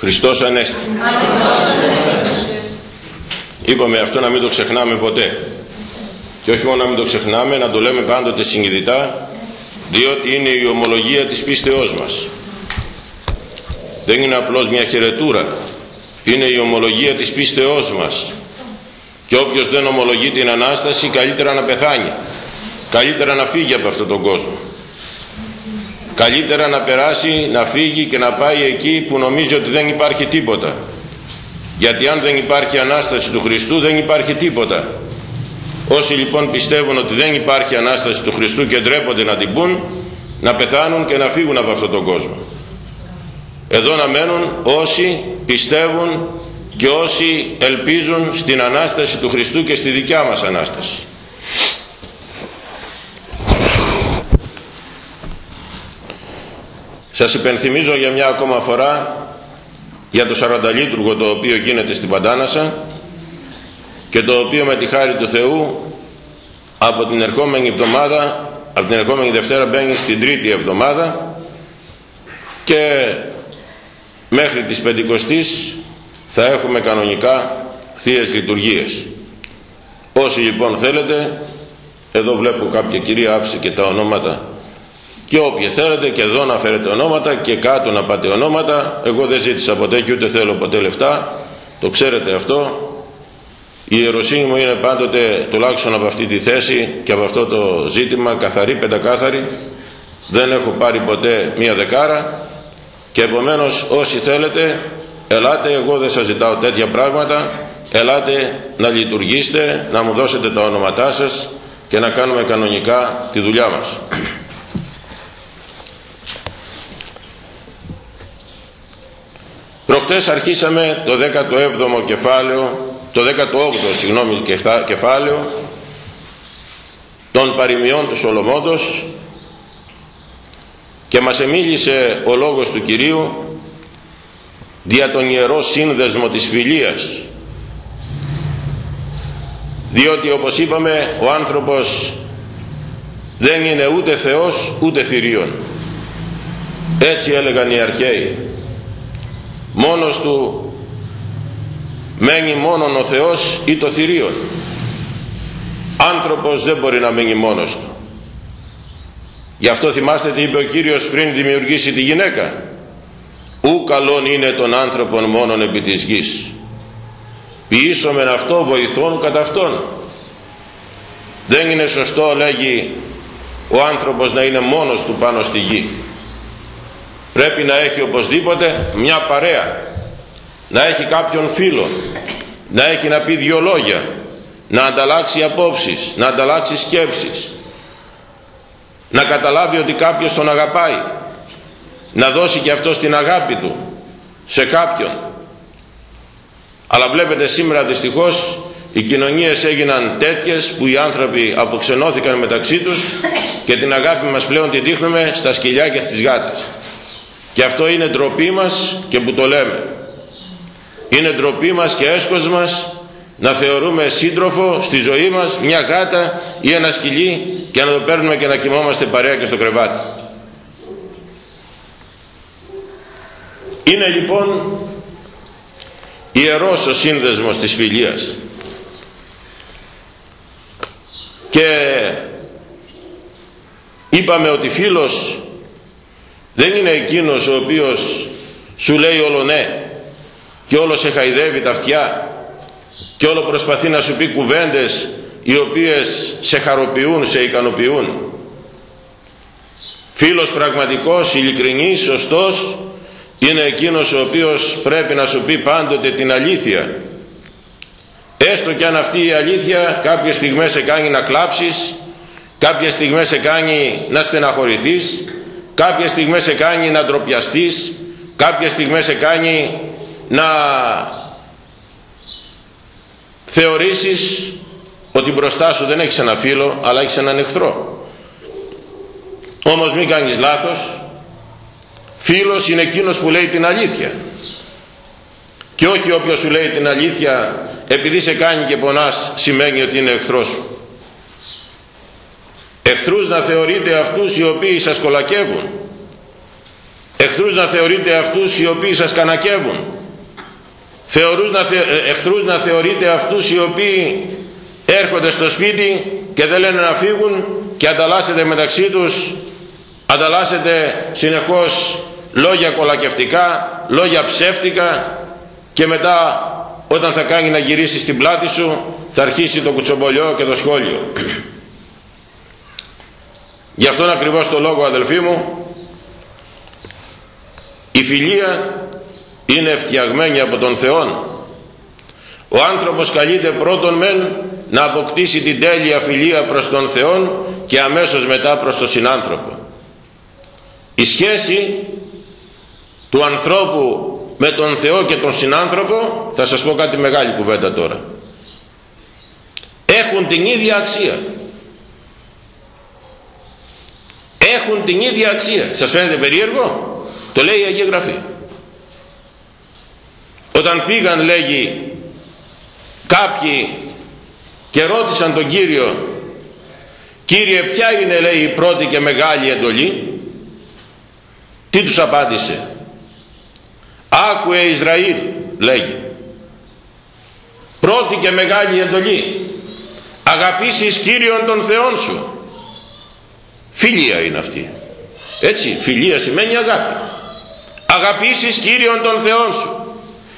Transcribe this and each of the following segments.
Χριστός Ανέστη. Είπαμε αυτό να μην το ξεχνάμε ποτέ. Και όχι μόνο να μην το ξεχνάμε, να το λέμε πάντοτε συνειδητά, διότι είναι η ομολογία της πίστεώς μας. Δεν είναι απλώς μια χαιρετούρα, είναι η ομολογία της πίστεώς μας. Και όποιος δεν ομολογεί την Ανάσταση, καλύτερα να πεθάνει. Καλύτερα να φύγει από αυτόν τον κόσμο. Καλύτερα να περάσει, να φύγει και να πάει εκεί που νομίζει ότι δεν υπάρχει τίποτα. Γιατί αν δεν υπάρχει Ανάσταση του Χριστού δεν υπάρχει τίποτα. Όσοι λοιπόν πιστεύουν ότι δεν υπάρχει Ανάσταση του Χριστού και ντρέπονται να την πούν, να πεθάνουν και να φύγουν από αυτόν τον κόσμο. Εδώ να μένουν όσοι πιστεύουν και όσοι ελπίζουν στην Ανάσταση του Χριστού και στη δικιά μας Ανάσταση. Σας υπενθυμίζω για μια ακόμα φορά για το σαρανταλίτουργο το οποίο γίνεται στην Παντάνασα και το οποίο με τη χάρη του Θεού από την ερχόμενη εβδομάδα από την ερχόμενη Δευτέρα μπαίνει στην τρίτη εβδομάδα και μέχρι τις Πεντηκοστής θα έχουμε κανονικά θείες λειτουργίες. Όσοι λοιπόν θέλετε εδώ βλέπω κάποια κυρία άφησε και τα ονόματα και όποιες θέλετε και εδώ να φέρετε ονόματα και κάτω να πάτε ονόματα. Εγώ δεν ζήτησα ποτέ και ούτε θέλω ποτέ λεφτά. Το ξέρετε αυτό. Η ιεροσύνη μου είναι πάντοτε τουλάχιστον από αυτή τη θέση και από αυτό το ζήτημα καθαρή, πεντακάθαρη. Δεν έχω πάρει ποτέ μία δεκάρα. Και επομένως όσοι θέλετε ελάτε. Εγώ δεν σας ζητάω τέτοια πράγματα. Ελάτε να λειτουργήσετε να μου δώσετε τα όνοματά σας και να κάνουμε κανονικά τη δουλειά μας Προχτές αρχίσαμε το 17ο κεφάλαιο, το 18ο συγγνώμη κεφάλαιο των παροιμιών του Σολομόντος και μας εμίλησε ο λόγος του Κυρίου δια τον ιερό σύνδεσμο της φιλίας. Διότι όπως είπαμε ο άνθρωπος δεν είναι ούτε Θεός ούτε θηρίων έτσι έλεγαν οι αρχαίοι μόνος του μένει μόνον ο Θεός ή το θηρίον. Άνθρωπος δεν μπορεί να μένει μόνος του. Γι' αυτό θυμάστε τι είπε ο Κύριος πριν δημιουργήσει τη γυναίκα. Ου καλόν είναι τον άνθρωπον μόνον επί της γης. Ποιήσομεν αυτό βοηθών κατά αυτόν δεν είναι σωστό λέγει ο άνθρωπος να είναι μόνος του πάνω στη γη πρέπει να έχει οπωσδήποτε μια παρέα. Να έχει κάποιον φίλο. Να έχει να πει δυο λόγια. Να ανταλλάξει απόψεις. Να ανταλλάξει σκέψεις. Να καταλάβει ότι κάποιος τον αγαπάει. Να δώσει και αυτό την αγάπη του. Σε κάποιον. Αλλά βλέπετε σήμερα δυστυχώς οι κοινωνίες έγιναν τέτοιες που οι άνθρωποι αποξενώθηκαν μεταξύ τους και την αγάπη μας πλέον τη δείχνουμε στα σκυλιά και στις γάτες και αυτό είναι ντροπή μας και που το λέμε. Είναι ντροπή μας και έσχος μας να θεωρούμε σύντροφο στη ζωή μας μια γάτα ή ένα σκυλί και να το παίρνουμε και να κοιμόμαστε παρέα και στο κρεβάτι. Είναι λοιπόν ιερός ο σύνδεσμος της φιλίας. Και είπαμε ότι φίλος δεν είναι εκείνος ο οποίος σου λέει όλο ναι και όλο σε χαϊδεύει τα αυτιά και όλο προσπαθεί να σου πει κουβέντες οι οποίες σε χαροποιούν, σε ικανοποιούν. Φίλος πραγματικός, ειλικρινής, σωστός είναι εκείνος ο οποίος πρέπει να σου πει πάντοτε την αλήθεια. Έστω και αν αυτή η αλήθεια κάποιες στιγμές σε κάνει να κλάψεις κάποιες στιγμές σε κάνει να στεναχωρηθείς κάποιες στιγμές σε κάνει να ντροπιαστείς κάποιες στιγμές σε κάνει να θεωρήσεις ότι μπροστά σου δεν έχεις ένα φίλο αλλά έχεις έναν εχθρό. Όμως μην κάνεις λάθος. Φίλος είναι εκείνος που λέει την αλήθεια. Και όχι όποιος σου λέει την αλήθεια επειδή σε κάνει και πονάς σημαίνει ότι είναι εχθρός σου εχθρούς να θεωρείτε αυτούς οι οποίοι σας κολακεύουν. Εχθρούς να θεωρείτε αυτούς οι οποίοι σας κανακεύουν. Θεωρούς να, ε, εχθρούς να θεωρείτε αυτούς οι οποίοι έρχονται στο σπίτι και δεν λένε να φύγουν και ανταλλάσσετε μεταξύ τους ανταλλάσσετε συνεχώς λόγια κολακευτικά λόγια ψεύτικα και μετά όταν θα κάνει να γυρίσει στην πλάτη σου θα αρχίσει το κουτσομπολιό και το σχόλιο γι' αυτόν ακριβώς το λόγο αδελφοί μου η φιλία είναι φτιαγμένη από τον Θεό ο άνθρωπος καλείται πρώτον μεν να αποκτήσει την τέλεια φιλία προς τον Θεό και αμέσως μετά προς τον συνάνθρωπο. Η σχέση του ανθρώπου με τον Θεό και τον συνάνθρωπο θα σας πω κάτι μεγάλη κουβέντα τώρα έχουν την ίδια αξία έχουν την ίδια αξία. Σας φαίνεται περίεργο; Το λέει η Αγία Γραφή. Όταν πήγαν λέγει κάποιοι και ρώτησαν τον Κύριο Κύριε ποια είναι λέει η πρώτη και μεγάλη εντολή; Τι τους απάντησε. Άκουε Ισραήλ λέγει. Πρώτη και μεγάλη εντολή. Αγαπήσεις Κύριον των Θεών σου φιλία είναι αυτή έτσι φιλία σημαίνει αγάπη αγαπήσεις Κύριον των Θεών σου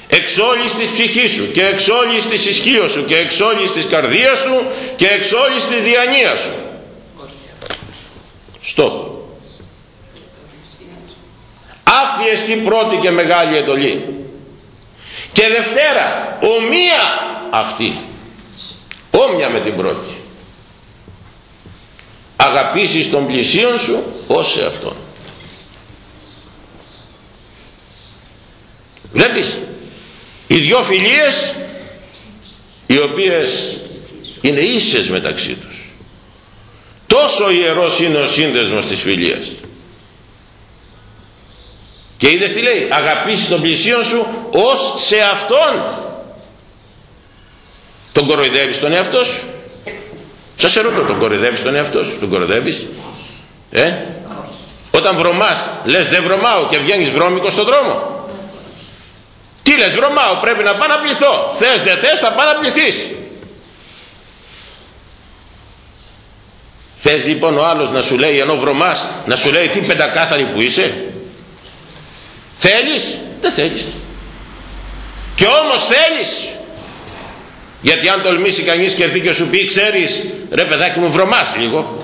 εξ όλης της ψυχής σου και εξ όλης της ισχύω σου και εξ όλης της καρδίας σου και εξ όλης της διανοίας σου Στοπ. Αυτή εστί πρώτη και μεγάλη εντολή. Και Δευτέρα, ομοία αυτή. Όμοια με την πρώτη. Αγαπήσεις τον πλησίον σου ως σε αυτόν. Βλέπεις, οι δυο φιλίες οι οποίες είναι ίσες μεταξύ τους. Τόσο ιερός είναι ο σύνδεσμος της φιλίας. Και είδες τι λέει, αγαπήσεις τον πλησίον σου ως σε αυτόν. Τον κοροϊδεύεις τον εαυτό σου. Σας ερωτώ, τον κοροϊδεύεις τον εαυτό σου, τον κοροϊδεύεις; Ε; Όταν βρωμάς, λες δεν βρωμάω και βγαίνεις βρώμικος στον δρόμο. Τι λες βρωμάω, πρέπει να πάω να πληθώ. Θες δεν θες θα πάω να πληθείς. Θες λοιπόν ο άλλος να σου λέει ενώ βρωμάς, να σου λέει τι πεντακάθαρη που είσαι. Θέλεις, δεν θέλεις. Και όμως θέλεις. Γιατί αν τολμήσει κανείς και έρθει και σου πει ξέρεις ρε παιδάκι μου βρωμάς λίγο.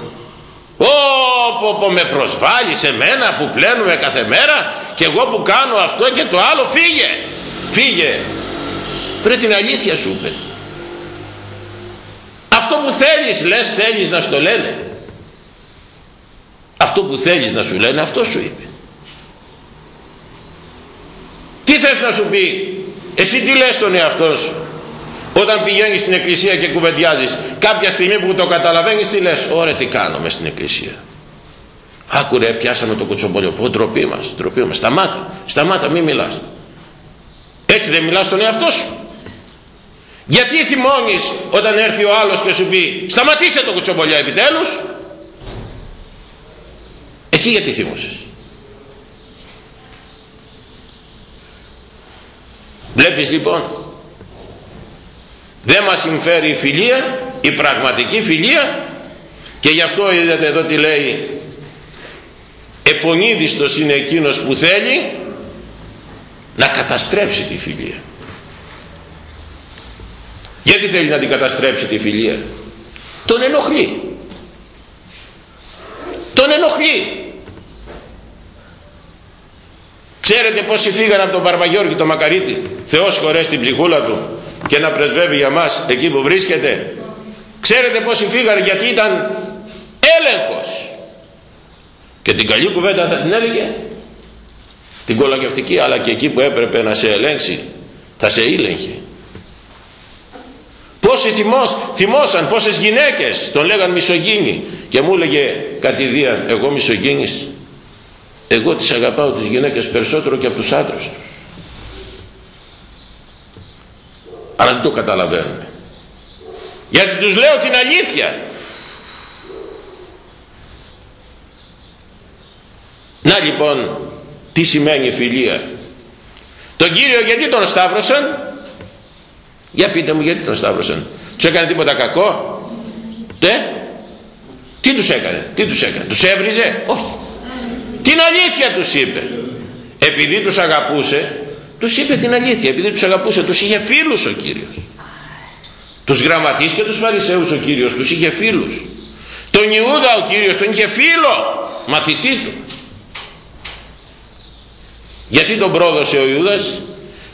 Ω με προσβάλλεις σε μένα που πλένουμε κάθε μέρα και εγώ που κάνω αυτό και το άλλο φύγε. Φύγε. Βρε την αλήθεια σου είπε. Αυτό που θέλεις λες θέλεις να στο λένε. Αυτό που θέλεις να σου λένε αυτό σου είπε. Τι θες να σου πει; Εσύ τι λες τον εαυτό σου; Όταν πηγαίνεις στην εκκλησία και κουβεντιάζεις κάποια στιγμή που το καταλαβαίνεις τι λες. Ωραία τι κάνουμε στην εκκλησία. Άκουρε πιάσαμε το κουτσομπολιό. Πω ντροπή μας, ντροπή μας. Σταμάτα, σταμάτα μη μιλάς. Έτσι δεν μιλάς στον εαυτό σου. Γιατί θυμώνεις όταν έρθει ο άλλος και σου πει σταματήστε το κουτσομπολιό επιτέλους. Εκεί γιατί θυμώσες. Βλέπεις λοιπόν δεν μας συμφέρει η φιλία, η πραγματική φιλία και γι' αυτό είδατε εδώ τι λέει επονίδιστος είναι εκείνος που θέλει να καταστρέψει τη φιλία. Γιατί θέλει να την καταστρέψει τη φιλία; Τον ενοχλεί. Τον ενοχλεί. Ξέρετε πόσοι φύγαν από τον Παρβαγιώργη τον Μακαρίτη; Θεός χωρές την ψυχούλα του και να πρεσβεύει για μας εκεί που βρίσκεται. Ξέρετε πόσοι φύγαν γιατί ήταν έλεγχος. Και την καλή κουβέντα θα την έλεγε. Την κολακευτική αλλά και εκεί που έπρεπε να σε ελέγξει θα σε ήλεγχε. Πόσοι θυμός, θυμώσαν, πόσες γυναίκες τον λέγαν μισογίνη και μου έλεγε κατηδίαν εγώ μισογίνης εγώ τις αγαπάω τις γυναίκες περισσότερο και από τους άντρες τους αλλά δεν το καταλαβαίνουν γιατί τους λέω την αλήθεια. Να λοιπόν τι σημαίνει φιλία. Τον Κύριο γιατί τον σταύρωσαν; Για πείτε μου γιατί τον σταύρωσαν; Τους έκανε τίποτα κακό; Ναι τι τους έκανε τι τους έκανε τους έβριζε; Όχι. Την αλήθεια τους είπε. Επειδή τους αγαπούσε τους είπε την αλήθεια επειδή τους αγαπούσε τους είχε φίλους ο Κύριος. Τους γραμματείς και τους φαρισαίους ο Κύριος τους είχε φίλους. Τον Ιούδα ο Κύριος τον είχε φίλο μαθητή του. Γιατί τον πρόδωσε ο Ιούδας;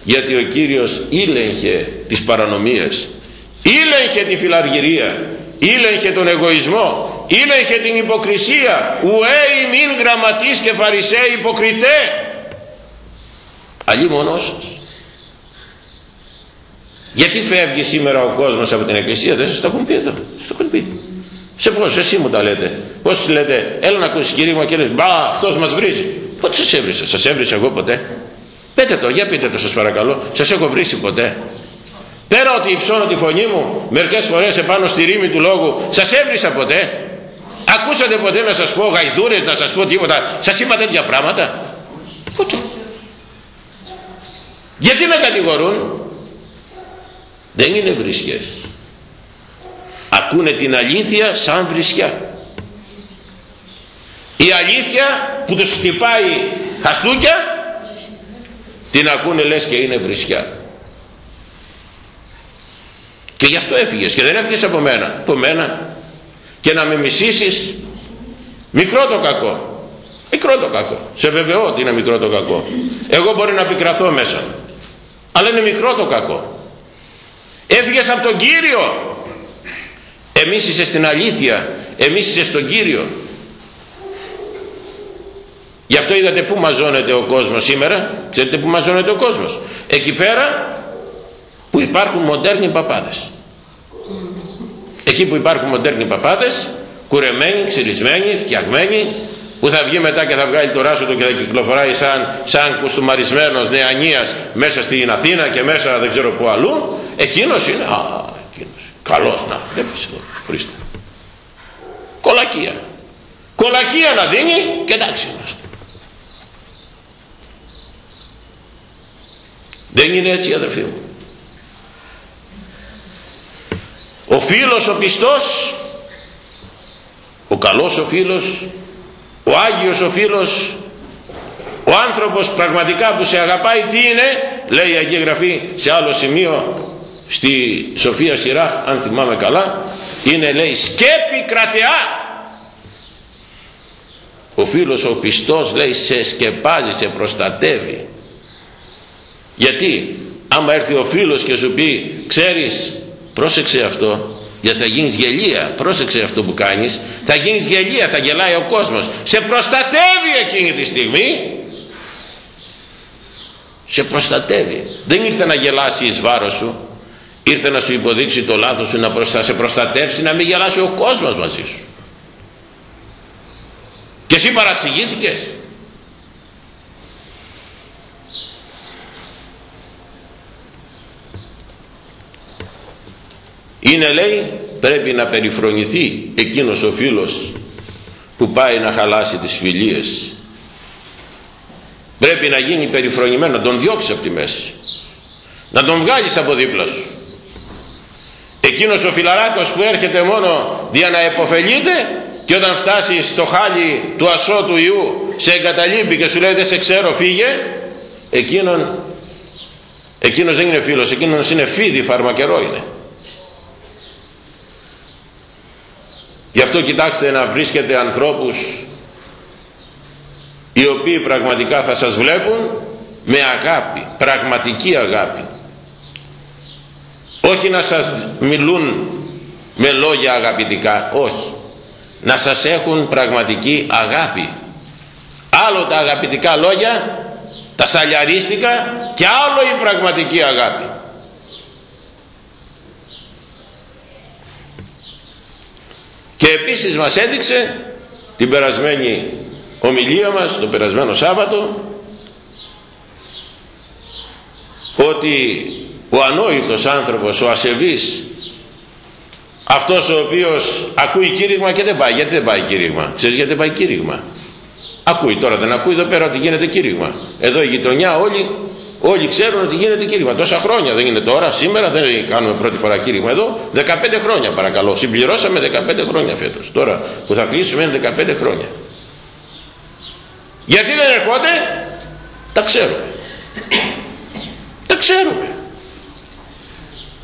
Γιατί ο Κύριος ήλεγχε τις παρανομίες ήλεγχε τη φιλαργυρία ήλεγχε τον εγωισμό ήλεγχε την υποκρισία. Ουέ μην γραμματείς και φαρισαίοι υποκριτέ αλλή μονός σας γιατί φεύγει σήμερα ο κόσμος από την εκκλησία δεν σας το έχουν πει εδώ. Σας το έχουν πει. Σε πώς εσύ μου τα λέτε. Πως λέτε έλα να ακούσεις κηρύγμα και λες μπα αυτός μας βρίζει πότε σας έβρισα σας έβρισα εγώ ποτέ. Πέτε το για πείτε το σας παρακαλώ. Σας έχω βρίσει ποτέ. Πέρα ότι υψώνω τη φωνή μου μερικές φορές επάνω στη ρήμη του λόγου σας έβρισα ποτέ. Ακούσατε ποτέ να σας πω γαϊδούρες να σας πω τίποτα. Σας είπα τέτοια πράγματα. Ποτέ γιατί με κατηγορούν; Δεν είναι βρισιές ακούνε την αλήθεια σαν βρισιά η αλήθεια που τους χτυπάει χαστούκια την ακούνε λες και είναι βρισιά και γι' αυτό έφυγες και δεν έφυγες από μένα από μένα. Και να με μισήσεις μικρό το κακό. Μικρό το κακό. Σε βεβαιώ ότι είναι μικρό το κακό. Εγώ μπορεί να πικραθώ μέσα αλλά είναι μικρό το κακό. Έφυγες από τον Κύριο. Εμείς είσαι στην αλήθεια. Εμείς είσαι στον Κύριο. Γι' αυτό είδατε που μαζώνεται ο κόσμος σήμερα. Ξέρετε που μαζώνεται ο κόσμος. Εκεί πέρα που υπάρχουν μοντέρνοι παπάδες. Εκεί που υπάρχουν μοντέρνοι παπάδες κουρεμένοι, ξυρισμένοι, φτιαγμένοι που θα βγει μετά και θα βγάλει το ράσο του και θα κυκλοφοράει σαν, σαν κουστούμαρισμένος νεανίας μέσα στην Αθήνα και μέσα δεν ξέρω που αλλού. Εκείνος είναι α, εκείνος, καλός να βλέπεις εδώ Χριστό κολακία. Κολακία να δίνει και εντάξει είμαστε. Δεν είναι έτσι αδερφοί μου. Ο φίλος ο πιστός ο καλός ο φίλος ο Άγιος ο φίλος ο άνθρωπος πραγματικά που σε αγαπάει τι είναι λέει η Αγία Γραφή σε άλλο σημείο στη Σοφία Σειρά αν θυμάμαι καλά είναι λέει σκέπη κρατεά. Ο φίλος ο πιστός λέει σε σκεπάζει σε προστατεύει. Γιατί άμα έρθει ο φίλος και σου πει ξέρεις πρόσεξε αυτό γιατί θα γίνεις γελία. Πρόσεξε αυτό που κάνεις. Θα γίνεις γελία θα γελάει ο κόσμος. Σε προστατεύει εκείνη τη στιγμή. Σε προστατεύει. Δεν ήρθε να γελάσει εις βάρος σου. Ήρθε να σου υποδείξει το λάθος σου να σε προστατεύσει να μην γελάσει ο κόσμος μαζί σου. Και εσύ παραξηγήθηκες είναι λέει πρέπει να περιφρονηθεί εκείνος ο φίλος που πάει να χαλάσει τις φιλίες. Πρέπει να γίνει περιφρονημένο να τον διώξεις από τη μέση να τον βγάλεις από δίπλα σου. Εκείνος ο φιλαράκος που έρχεται μόνο για να επωφελείται και όταν φτάσει στο χάλι του ασώτου Ιού σε εγκαταλείπει και σου λέει δεν σε ξέρω φύγε εκείνον εκείνος δεν είναι φίλος εκείνος είναι φίδι φαρμακερό είναι γι' αυτό κοιτάξτε να βρίσκετε ανθρώπους οι οποίοι πραγματικά θα σας βλέπουν με αγάπη πραγματική αγάπη. Όχι να σας μιλούν με λόγια αγαπητικά όχι. Να σας έχουν πραγματική αγάπη. Άλλο τα αγαπητικά λόγια τα σαλιαρίστικα και άλλο η πραγματική αγάπη και επίσης μας έδειξε την περασμένη ομιλία μας το περασμένο Σάββατο ότι ο ανόητος άνθρωπος, ο ασεβής αυτός ο οποίος ακούει κήρυγμα και δεν πάει. Γιατί δεν πάει κήρυγμα; Ξέρεις γιατί δεν πάει κήρυγμα; Ακούει τώρα δεν ακούει εδώ πέρα ότι γίνεται κήρυγμα. Εδώ η γειτονιά όλοι Όλοι ξέρουν ότι γίνεται κήρυγμα. Τόσα χρόνια δεν είναι τώρα, σήμερα δεν κάνουμε πρώτη φορά κήρυγμα εδώ. 15 χρόνια παρακαλώ. Συμπληρώσαμε 15 χρόνια φέτος. Τώρα που θα κλείσουμε είναι 15 χρόνια. Γιατί δεν ερχόνται, τα ξέρουμε. Τα ξέρουμε.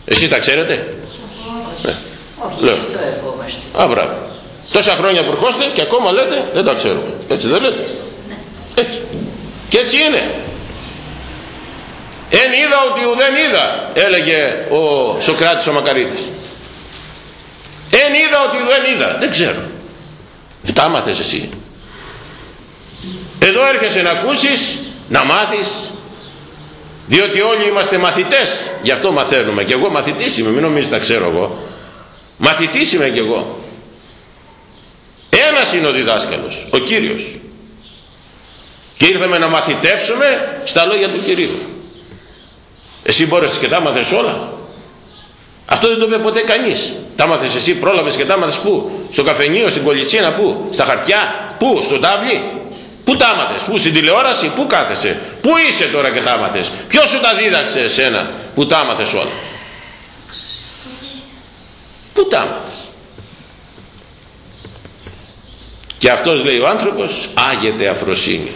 Εσείς τα ξέρετε; Ναι. Λέω. Α, μπράβο. Τόσα χρόνια που ερχόστε και ακόμα λέτε δεν τα ξέρουμε. Έτσι δεν λέτε; Έτσι. Και έτσι είναι. Εν είδα ότι ουδέν είδα έλεγε ο Σοκράτης ο Μακαρίτης. Εν είδα ότι ουδέν είδα. Δεν ξέρω. Δεν τα άμαθες εσύ. Εδώ έρχεσαι να ακούσεις, να μάθεις, διότι όλοι είμαστε μαθητές, γι' αυτό μαθαίνουμε. Και εγώ μαθητής είμαι, μην νομίζεις τα ξέρω εγώ. Μαθητής είμαι κι εγώ. Ένας είναι ο διδάσκαλος, ο Κύριος. Και ήρθαμε να μαθητεύσουμε στα λόγια του Κυρίου. Εσύ μπόρεσες και τα μάθες όλα. Αυτό δεν το είπε ποτέ κανείς. Τα μάθες εσύ, πρόλαβες και τα μάθες πού; Στο καφενείο, στην κολιτσίνα, πού; Στα χαρτιά, πού; Στο τάβλι; Πού τα μάθες, πού στην τηλεόραση, πού κάθεσαι; Πού είσαι τώρα και τα μάθες. Ποιος σου τα δίδαξε εσένα που τα μάθες όλα; Πού τα μάθες. Και αυτός λέει ο άνθρωπος άγεται αφροσύνη.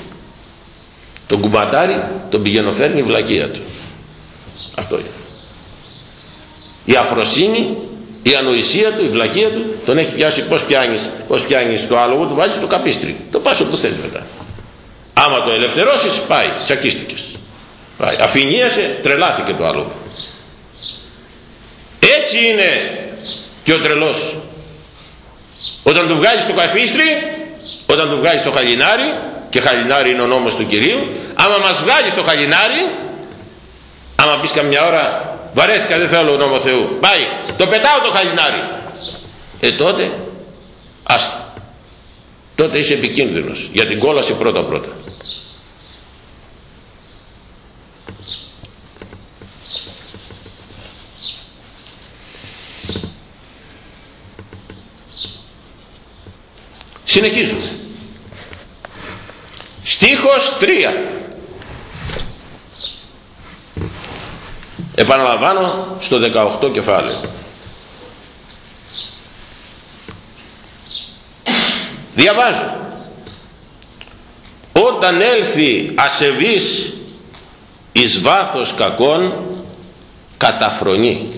Τον κουμπαντάρι τον πηγαίνω η βλακεία του. Αυτό είναι. Η αφροσύνη, η ανοησία του, η βλακεία του, τον έχει πιάσει πώς πιάνεις, πώς πιάνεις το άλογο, του βάζεις το καπίστρι. Το πάσο που θες μετά. Άμα το ελευθερώσεις, πάει, τσακίστηκες. Πάει. Αφηνίασε, τρελάθηκε το άλογο. Έτσι είναι και ο τρελός. Όταν του βγάζεις το καπίστρι, όταν του βγάζεις το χαλινάρι, και χαλινάρι είναι ο νόμος του Κυρίου, άμα μας βγάζεις το χαλινάρι, άμα πεις καμιά ώρα βαρέθηκα δεν θέλω νόμο Θεού. Πάει το πετάω το χαλινάρι. Ε τότε άστα. Τότε είσαι επικίνδυνος για την κόλαση πρώτα πρώτα συνεχίζουμε. Στίχος 3 επαναλαμβάνω στο 18 κεφάλαιο. Διαβάζω. Όταν έλθει ασεβής εις βάθος κακών καταφρονεί.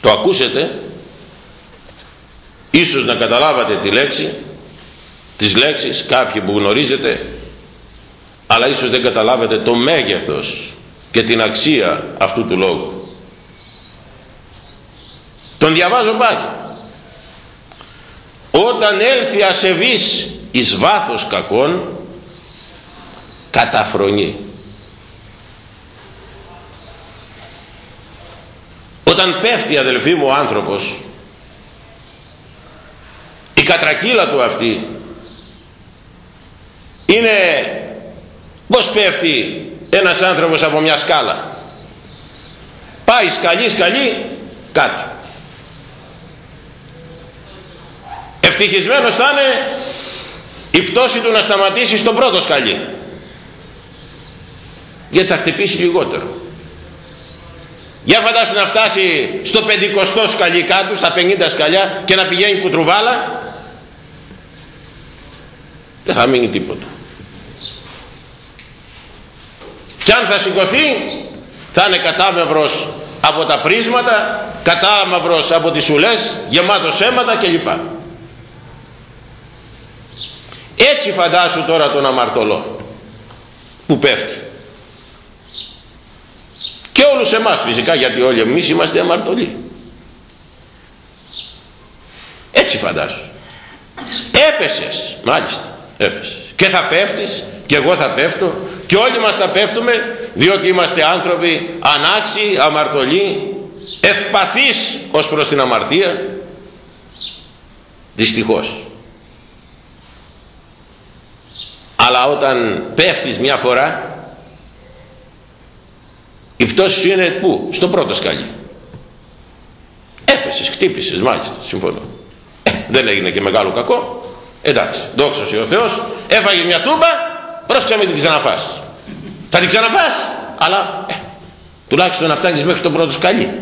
Το ακούσετε. Ίσως να καταλάβατε τη λέξη τις λέξεις κάποιοι που γνωρίζετε αλλά ίσως δεν καταλάβετε το μέγεθος και την αξία αυτού του λόγου. Τον διαβάζω πάλι. Όταν έλθει ασεβής εις βάθος κακών καταφρονεί. Όταν πέφτει αδελφοί μου ο άνθρωπος η κατρακύλα του αυτή είναι πως πέφτει ένας άνθρωπος από μια σκάλα. Πάει σκαλί σκαλί κάτω. Ευτυχισμένος θα είναι η πτώση του να σταματήσει στο πρώτο σκαλί. Γιατί θα χτυπήσει λιγότερο. Για φαντάσου να φτάσει στο πεντηκοστό σκαλί κάτω στα 50 σκαλιά και να πηγαίνει κουτρουβάλα δεν θα μείνει τίποτα και αν θα σηκωθεί θα είναι κατάμευρος από τα πρίσματα κατάμαυρος από τις ουλές γεμάτος αίματα κλπ. Έτσι φαντάσου τώρα τον αμαρτωλό που πέφτει. Και όλους εμάς φυσικά γιατί όλοι εμείς είμαστε αμαρτωλοί. Έτσι φαντάσου. Έπεσες μάλιστα έπεσες. Και θα πέφτεις και εγώ θα πέφτω και όλοι μας θα πέφτουμε διότι είμαστε άνθρωποι ανάξιοι, αμαρτωλοί ευπαθείς ως προς την αμαρτία. Δυστυχώς. Αλλά όταν πέφτεις μια φορά η πτώση σου είναι πού; Στο πρώτο σκαλί. Έπεσες χτύπησες μάλιστα συμφωνώ. Ε, δεν έγινε και μεγάλο κακό. Εντάξει δόξα ο Θεός έφαγες μια τούμπα πρόσεξε μην την ξαναφάς. Θα την ξαναφάς αλλά ε, τουλάχιστον να φτάνεις μέχρι το πρώτο σκαλί.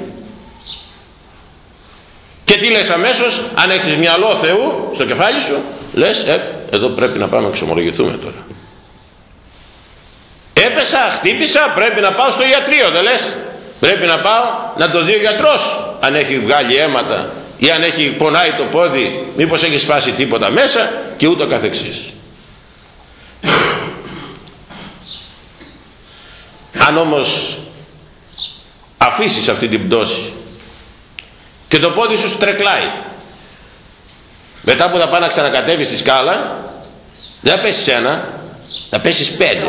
Και τι λες αμέσως αν έχεις μυαλό Θεού στο κεφάλι σου λες ε, εδώ πρέπει να πάμε να εξομολογηθούμε τώρα. Έπεσα, χτύπησα πρέπει να πάω στο ιατρείο δεν λες. Πρέπει να πάω να το δει ο γιατρός αν έχει βγάλει αίματα ή αν έχει πονάει το πόδι μήπως έχει σπάσει τίποτα μέσα και ούτω καθεξής αν όμως αφήσεις αυτή την πτώση και το πόδι σου στρεκλάει μετά που θα πάει να ξανακατέβει στη σκάλα δεν θα πέσεις ένα θα πέσεις πέντε.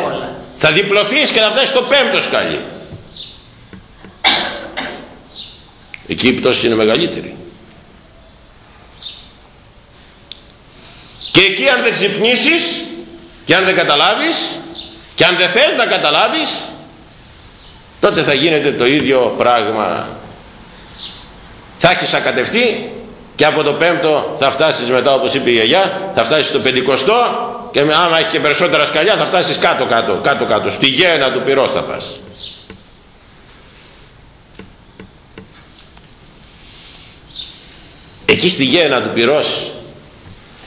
Θα διπλωθείς και θα φτάσεις στο πέμπτο σκαλί εκεί η πτώση είναι μεγαλύτερη. Και εκεί αν δεν ξυπνήσεις και αν δεν καταλάβεις και αν δεν θες να καταλάβεις τότε θα γίνεται το ίδιο πράγμα. Θα έχεις ακατευτεί και από το πέμπτο θα φτάσεις μετά όπως είπε η γιαγιά θα φτάσεις στο πεντηκοστό και άμα έχεις και περισσότερα σκαλιά θα φτάσεις κάτω κάτω κάτω κάτω. Στη γέννα του πυρός θα πας. Εκεί στη γέννα του πυρός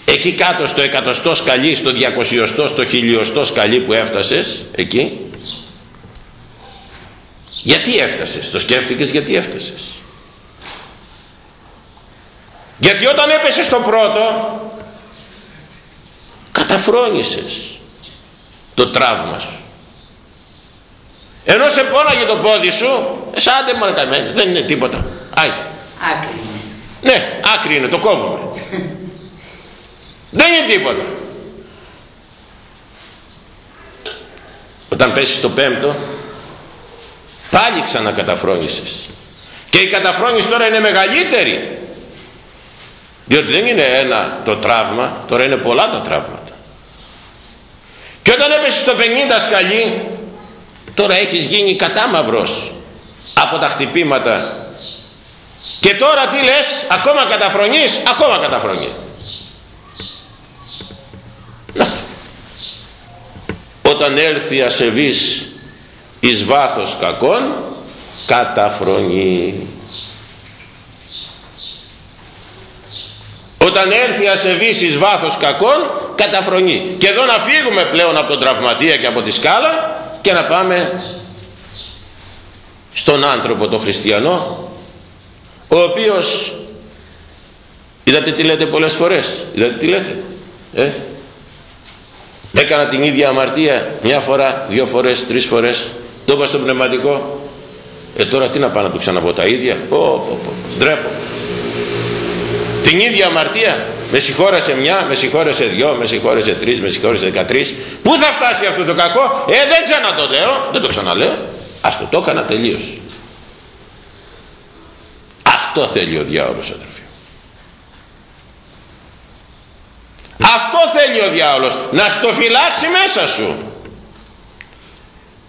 εκεί κάτω στο εκατοστό σκαλί στο διακοσιωστό στο χιλιοστό σκαλί που έφτασες εκεί γιατί έφτασες το σκέφτηκες γιατί έφτασες. Γιατί όταν έπεσες στο πρώτο καταφρόνησες το τραύμα σου. Ενώ σε πόναγε το πόδι σου εσάντε μόνο καμένη δεν είναι τίποτα. Άιτε. άκρη ναι άκρη είναι το κόβουμε. Δεν είναι τίποτα. Όταν πέσεις το πέμπτο πάλι ξανακαταφρόνησες. Και η καταφρόνηση τώρα είναι μεγαλύτερη. Διότι δεν είναι ένα το τραύμα τώρα είναι πολλά τα τραύματα. Και όταν έπεσε στο 50 σκαλί τώρα έχεις γίνει κατάμαυρος από τα χτυπήματα. Και τώρα τι λες ακόμα καταφρονείς ακόμα καταφρονεί. Όταν έρθει ασεβής εις βάθος κακών καταφρονεί. Όταν έρθει ασεβής εις βάθος κακών καταφρονεί. Και εδώ να φύγουμε πλέον από τον τραυματία και από τη σκάλα και να πάμε στον άνθρωπο τον χριστιανό ο οποίος είδατε τι λέτε πολλές φορές είδατε τι λέτε ε; έκανα την ίδια αμαρτία μια φορά, δύο φορές, τρεις φορές το είπα στο πνευματικό. Ε τώρα τι να πάω να του ξαναπώ τα ίδια. Πω πω πω ντρέπω. Την ίδια αμαρτία. Με συγχώρασε μια, με συγχώρασε δυο, με συγχώρασε τρεις, με συγχώρασε δεκατρεις πού θα φτάσει αυτό το κακό; Ε δεν ξανά το λέω, δεν το ξαναλέω. Ας το το έκανα τελείως αυτό θέλει ο διάολος αδερφοί. Αυτό θέλει ο διάολος. Να στο φυλάξει μέσα σου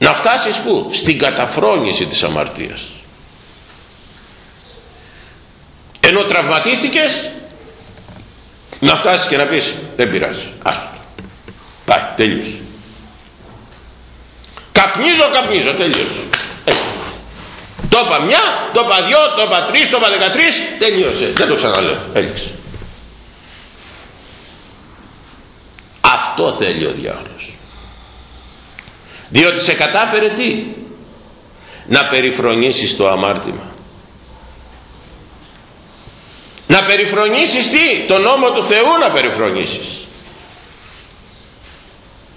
να φτάσεις που στην καταφρόνηση της αμαρτίας. Ενώ τραυματίστηκες να φτάσεις και να πεις δεν πειράζει άστο. Πάει τελείωσε καπνίζω καπνίζω τελείωσε. Το είπα μια, το είπα δυο, το είπα τρεις, το είπα δεκατρεις τελείωσε. Δεν το ξαναλέω. Έλειξε. Αυτό θέλει ο διάολος διότι σε κατάφερε τι; Να περιφρονήσεις το αμάρτημα. Να περιφρονήσεις τι; Τον νόμο του Θεού να περιφρονήσεις.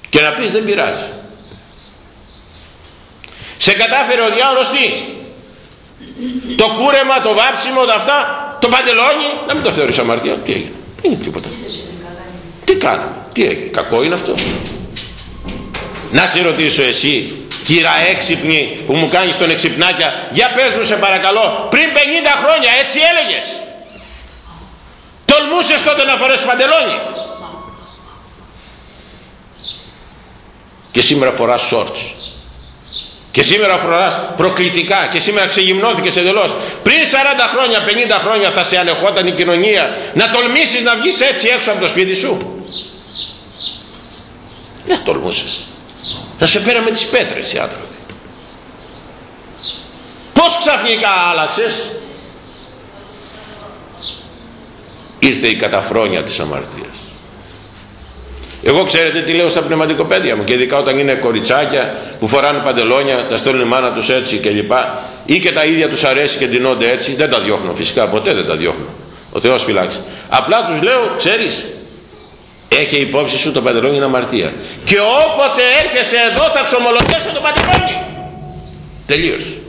Και να πεις δεν πειράζει. Σε κατάφερε ο διάολος τι; Το κούρεμα, το βάψιμο, τα αυτά το παντελόνι να μην το θεωρείς αμαρτία. Τι έγινε, δεν είναι τίποτα. Τι κάνουμε, τι έγινε, κακό είναι αυτό; Να σε ρωτήσω εσύ κύρα έξυπνη που μου κάνεις τον εξυπνάκια για πες μου σε παρακαλώ πριν 50 χρόνια έτσι έλεγες. Τολμούσες τότε να φορές παντελόνι. Και σήμερα φοράς σόρτς και σήμερα φοράς προκλητικά. Και σήμερα ξεγυμνώθηκες εντελώς. Πριν 40 χρόνια 50 χρόνια θα σε ανεχόταν η κοινωνία να τολμήσεις να βγεις έτσι έξω από το σπίτι σου. Δεν τολμούσες θα σε πέραμε τις πέτρες οι άνθρωποι πως ξαφνικά άλλαξες; Ήρθε η καταφρόνια της αμαρτίας εγώ ξέρετε τι λέω στα πνευματικοπαίδια μου και ειδικά όταν είναι κοριτσάκια που φοράνε παντελόνια, τα στέλνουν η μάνα τους έτσι και λοιπά ή και τα ίδια τους αρέσει και ντυνώνται έτσι, δεν τα διώχνω φυσικά, ποτέ δεν τα διώχνω. Ο Θεός φυλάξει. Απλά τους λέω, ξέρεις, έχει υπόψη σου το παντελόνι είναι αμαρτία. Και όποτε έρχεσαι εδώ θα ξομολογέσω το παντελόνι. Τελείωσε.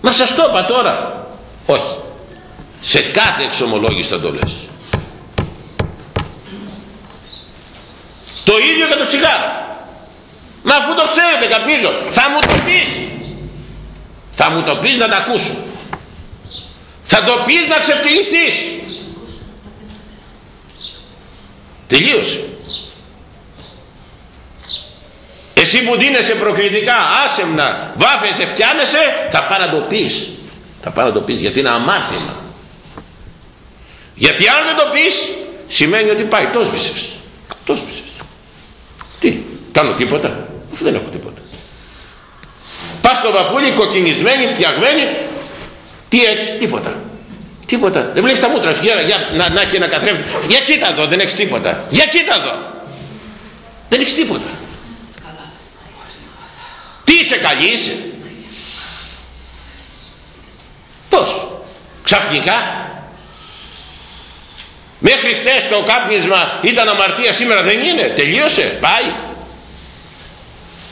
Μα σας το είπα τώρα. Όχι. Σε κάθε εξομολόγηση θα το λες. Το ίδιο και το τσιγάρο. Μα αφού το ξέρετε καπίζω, θα μου το πεις. Θα μου το πεις να τα ακούσω. Θα το πεις να ξεφτυλιστείς. Τελείωσε. Εσύ που δίνεσαι προκλητικά, άσεμνα, βάφεσαι, φτιάνεσαι, θα πάει να το πεις. Θα πάει να το πεις γιατί είναι αμάρτημα. Γιατί αν δεν το πεις, σημαίνει ότι πάει, το σβήσες. Το σβήσες. Τι, κάνω τίποτα. Αφού δεν έχω τίποτα. Πας στο βαπούλι κοκκινισμένη, φτιαγμένη. Τι έχεις, τίποτα. Τίποτα. Δεν βλέπεις τα μούτρα σου. Για, για να, να έχει ένα καθρέφτη. Για κοίτα εδώ, δεν έχεις τίποτα. Για κοίτα εδώ. Δεν έχεις τίποτα. Τι είσαι καλή είσαι. Πώς. Ξαφνικά. Μέχρι χτες το κάπνισμα ήταν αμαρτία σήμερα δεν είναι. Τελείωσε. Πάει.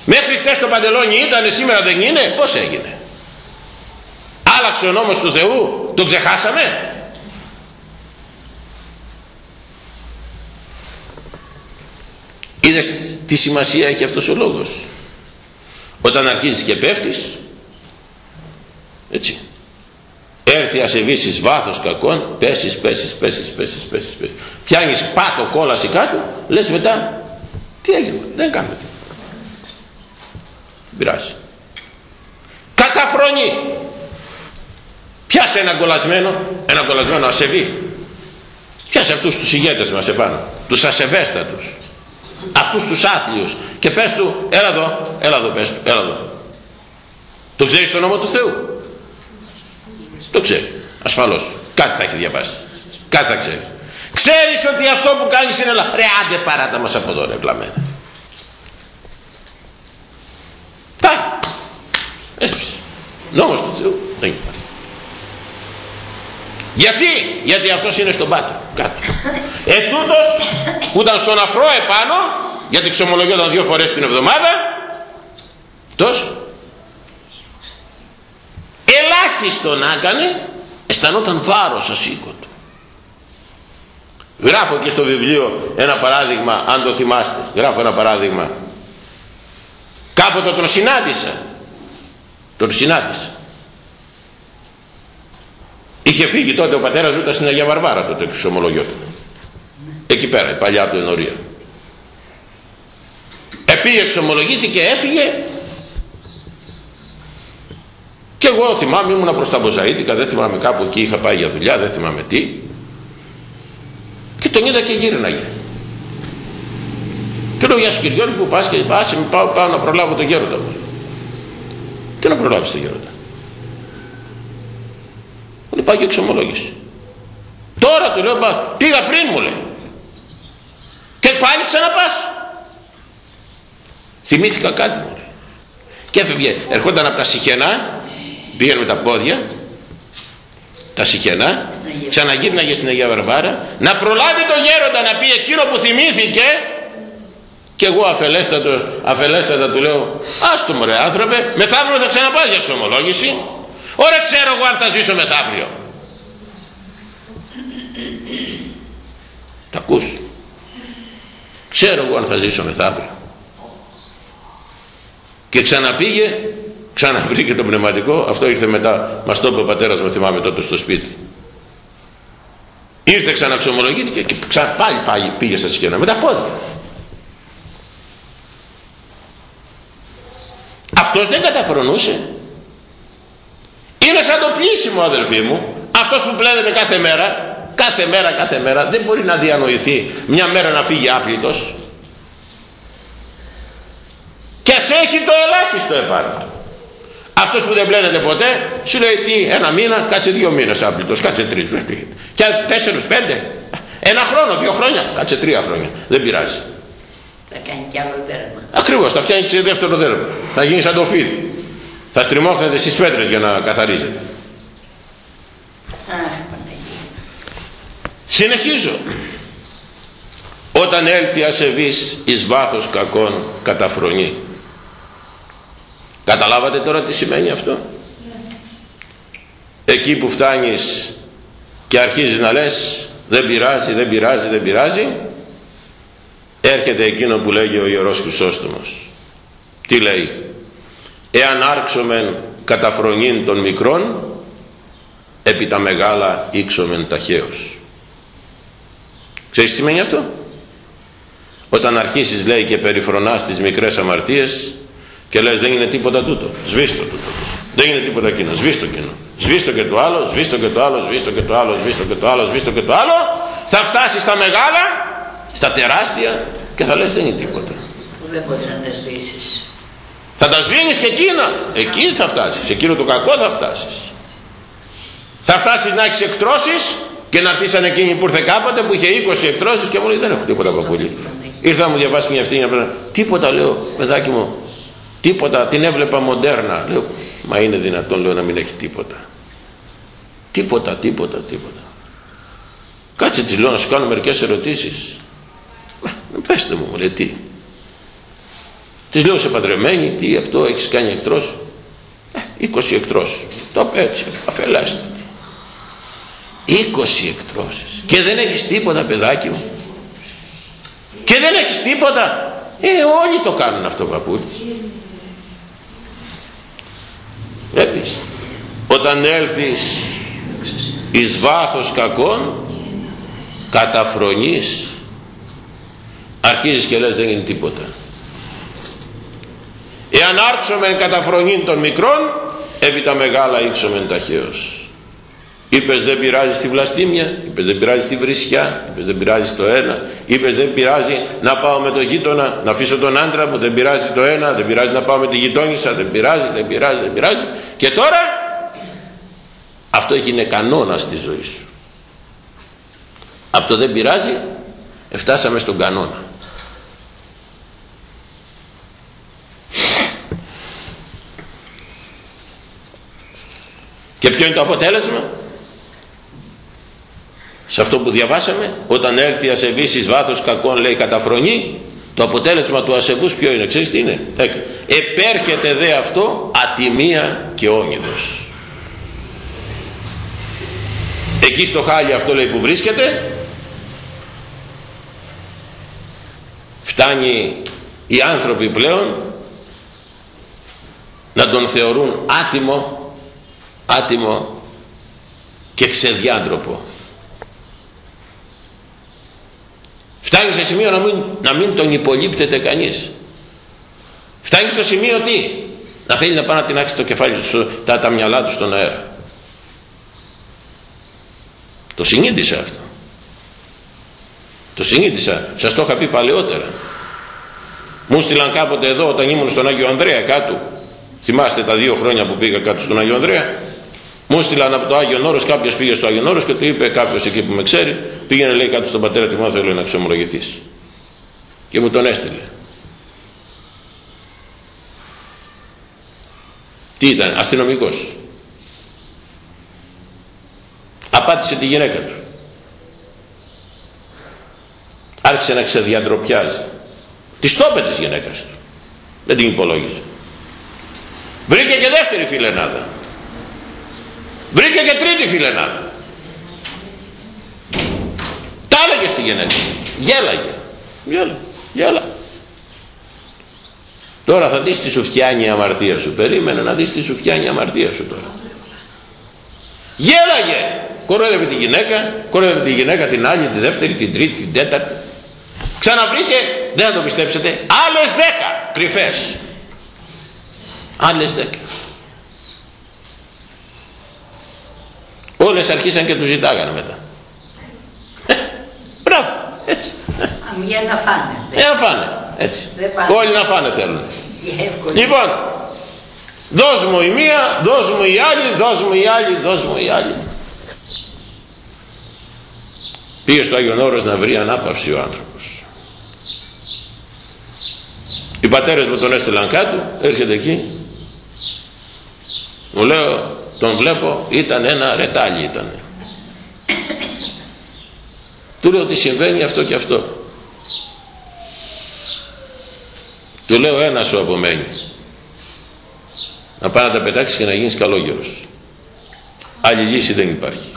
Μέχρι χτες το παντελόνι ήταν σήμερα δεν είναι. Πώς έγινε. Άλλαξε ο νόμος του Θεού. Το ξεχάσαμε; Είδες τι σημασία έχει αυτός ο λόγος. Όταν αρχίζεις και πέφτεις έτσι έρθει ασεβήσεις βάθος κακών πέσεις, πέσεις, πέσεις, πέσεις, πέσεις, πέσεις. πιάνεις πάτο κόλαση κάτω λες μετά τι έγινε δεν κάνω τι πειράζει καταφρονή πιάσε ένα κολλασμένο ένα κολλασμένο ασεβή. Πιάσε αυτούς τους ηγέτες μας επάνω τους ασεβέστατους. Αυτούς τους άθλιους. Και πες του έλα εδώ, έλα εδώ πες του, έλα εδώ. Το ξέρεις το νόμο του Θεού; Το ξέρει. Ασφαλώς. Κάτι θα έχει διαβάσει. Κάτι θα ξέρει. Ξέρεις ότι αυτό που κάνεις είναι λάθος ρε άντε παράτα μας από εδώ ρε κλαμμένα πάει. Έσπισε νόμος του Θεού. Δεν υπάρχει γιατί, γιατί αυτός είναι στον πάτο κάτω. Ετούτος που ήταν στον αφρό επάνω, γιατί ξομολογιόταν δύο φορές την εβδομάδα, αυτός ελάχιστον έκανε, αισθανόταν βάρος ασήκωτο. Γράφω και στο βιβλίο ένα παράδειγμα, αν το θυμάστε, γράφω ένα παράδειγμα. Κάποτε τον συνάντησα, τον συνάντησα Είχε φύγει τότε ο πατέρας μου ήταν στην Αγία Βαρβάρα τότε εξομολογιόταν. Εκεί πέρα η παλιά του ενορία. Επήγε εξομολογήθηκε έφυγε και εγώ θυμάμαι ήμουνα προς τα Μποζαΐτικα δεν θυμάμαι κάπου εκεί είχα πάει για δουλειά δεν θυμάμαι τι και τον είδα και γύρναγε και λέω για σου που πας και άσε με πάω, πάω να προλάβω το γέροντα μου τι να προλάβεις το γέροντα; Μου πάει και εξομολόγηση. Τώρα του λέω πήγα πριν μου λέει. Και πάλι ξαναπάς. Θυμήθηκα κάτι μου λέει. Και έφευγε, ερχόταν από τα Συχενά, πήγαινε με τα πόδια, τα Συχενά, ξαναγύρναγε στην Αγία Βαρβάρα, να προλάβει το γέροντα να πει εκείνο που θυμήθηκε και εγώ αφελέστατο, αφελέστατα του λέω, άστο μωρέ άνθρωπε, μεθαύριο θα ξαναπάς για εξομολόγηση. Ωραία ξέρω εγώ αν θα ζήσω μεθαύριο. Τα ακούς; Ξέρω εγώ αν θα ζήσω μεθαύριο. Και ξαναπήγε, ξαναβρήκε το πνευματικό, αυτό ήρθε μετά, μας το είπε ο πατέρας μου θυμάμαι τότε στο σπίτι. Ήρθε ξαναξομολογήθηκε και ξα, πάλι, πάλι πήγε στα σκηνά με τα πόδια. αυτός δεν καταφρονούσε είναι σαν το πλήσιμο αδελφοί μου. Αυτός που πλένεται κάθε μέρα κάθε μέρα κάθε μέρα δεν μπορεί να διανοηθεί μια μέρα να φύγει άπλητος. Και ας έχει το ελάχιστο επάνω. Αυτός που δεν πλένεται ποτέ σου λέει τι ένα μήνα κάτσε δύο μήνες άπλητος κάτσε τρεις και τέσσερις πέντε ένα χρόνο δύο χρόνια κάτσε τρία χρόνια δεν πειράζει. Θα κάνει κι άλλο δέρμα ακριβώς θα φτιάξει και δεύτερο δέρμα θα γίνει σαν το φίδι θα στριμώχνετε στις πέτρες για να καθαρίζετε. Συνεχίζω. Όταν έλθει ασεβής εις βάθος κακών καταφρονεί. Καταλάβατε τώρα τι σημαίνει αυτό; Εκεί που φτάνεις και αρχίζεις να λες δεν πειράζει, δεν πειράζει, δεν πειράζει έρχεται εκείνο που λέγει ο Ιερός Χρυσόστομος. Τι λέει; Εάν άρξομεν καταφρονήν των μικρών επί τα μεγάλα ήξομεν ταχαίως ξέρεις τι σημαίνει αυτό; Όταν αρχίσεις λέει και περιφρονάς τις μικρές αμαρτίες και λες δεν είναι τίποτα τούτο. Σβήστο τούτο δεν είναι τίποτα εκείνο. Σβήστο εκείνο. Σβήστο και το άλλο σβήστο και το άλλο σβήστο και το άλλο σβήστο και το άλλο σβήστο και το άλλο. Θα φτάσεις στα μεγάλα στα τεράστια και θα λες δεν είναι τίποτα δεν μπορείς να τα σβήσεις θα τα σβήνεις και εκείνα. Εκεί θα φτάσεις. Εκείνο το κακό θα φτάσεις. Θα φτάσεις να έχεις εκτρώσεις και να έρθεις σαν εκείνη που ήρθε κάποτε που είχε 20 εκτρώσεις και μου λέει δεν έχω τίποτα παππούλη ήρθα να μου διαβάσει μια ευθύνη τίποτα λέω παιδάκι μου τίποτα την έβλεπα μοντέρνα λέω μα είναι δυνατόν λέω να μην έχει τίποτα τίποτα τίποτα τίποτα κάτσε της λέω να σου κάνω μερικές ερωτήσεις πέστε μου μου λέει τι της λέω σε παντρεμένη τι αυτό έχεις κάνει εκτρός ε, 20 εκτρός το έτσι αφελάστε. 20 εκτρώσεις και δεν έχεις τίποτα παιδάκι μου. Και δεν έχεις τίποτα. Ε όλοι το κάνουν αυτό παππούλη βλέπεις όταν έλθεις εις βάθος κακών καταφρονείς. Αρχίζεις και λες δεν είναι τίποτα εάν άρξομεν καταφρονήν των μικρών επί τα μεγάλα ήξομεν ταχαίως. Είπες δεν πειράζει τη βλαστήμια είπες δεν πειράζει τη βρισιά είπες δεν πειράζει το ένα είπες δεν πειράζει να πάω με τον γείτονα να αφήσω τον άντρα μου δεν πειράζει το ένα δεν πειράζει να πάω με τη γειτόνισσα δεν πειράζει δεν πειράζει δεν πειράζει και τώρα αυτό έγινε κανόνα στη ζωή σου. Από το δεν πειράζει φτάσαμε στον κανόνα και ποιο είναι το αποτέλεσμα; Σε αυτό που διαβάσαμε όταν έρθει ασεβής εις βάθος κακών λέει καταφρονή το αποτέλεσμα του ασεβούς ποιο είναι ξέρεις τι είναι; Επέρχεται δε αυτό ατιμία και όνειδος. Εκεί στο χάλι αυτό λέει που βρίσκεται φτάνει οι άνθρωποι πλέον να τον θεωρούν άτιμο άτιμο και ξεδιάντροπο. Φτάνει σε σημείο να μην, να μην τον υπολείπτεται κανείς. Φτάνει στο σημείο τι; Να θέλει να πάει να τεινάξει το κεφάλι του τα, τα μυαλά του στον αέρα. Το συνείδησα αυτό. Το συνείδησα σας το είχα πει παλαιότερα. Μου στείλαν κάποτε εδώ όταν ήμουν στον Άγιο Ανδρέα κάτω. Θυμάστε τα δύο χρόνια που πήγα κάτω στον Άγιο Ανδρέα μου στείλαν από το Άγιο Όρος κάποιος πήγε στο Άγιο Όρος και του είπε κάποιος εκεί που με ξέρει πήγαινε λέει κάτω στον πατέρα Τιμόθεο λέει να ξεμολογηθείς και μου τον έστειλε. Τι ήταν αστυνομικός. Απάτησε τη γυναίκα του. Άρχισε να ξεδιαντροπιάζει τη στόπε της γυναίκας του. Δεν την υπολόγιζε. Βρήκε και δεύτερη φιλενάδα βρήκε και τρίτη φιλενάδα τα έλεγε στη γυναίκα γέλαγε. Γέλα, γέλα. τώρα θα δεις τι σου φτιάνει η αμαρτία σου. Περίμενε να δεις τι σου φτιάνει η αμαρτία σου τώρα. Γέλαγε. Κορόιδευε τη γυναίκα κορόιδευε τη γυναίκα την άλλη τη δεύτερη την τρίτη την τέταρτη. Ξαναβρήκε δεν θα το πιστέψετε. Άλλες δέκα κρυφές. Άλλες δέκα όλες αρχίσαν και τους ζητάγανε μετά. Ε, μπράβο έτσι. Για να φάνε. ε, να φάνε έτσι. Δεν πάνε. όλοι να φάνε θέλουν. Εύκολη. λοιπόν δώσ' μου η μία δώσ' μου η άλλη δώσ' μου η άλλη δώσ' μου η άλλη. Πήγε στο Άγιον Όρος να βρει ανάπαυση ο άνθρωπος. Οι πατέρες μου τον έστειλαν κάτω έρχεται εκεί. Μου λέω τον βλέπω ήταν ένα ρετάλι ήταν. Του λέω ότι συμβαίνει αυτό και αυτό; Του λέω ένα σου απομένει. Να πάει να τα πετάξεις και να γίνεις καλόγερος. Άλλη λύση δεν υπάρχει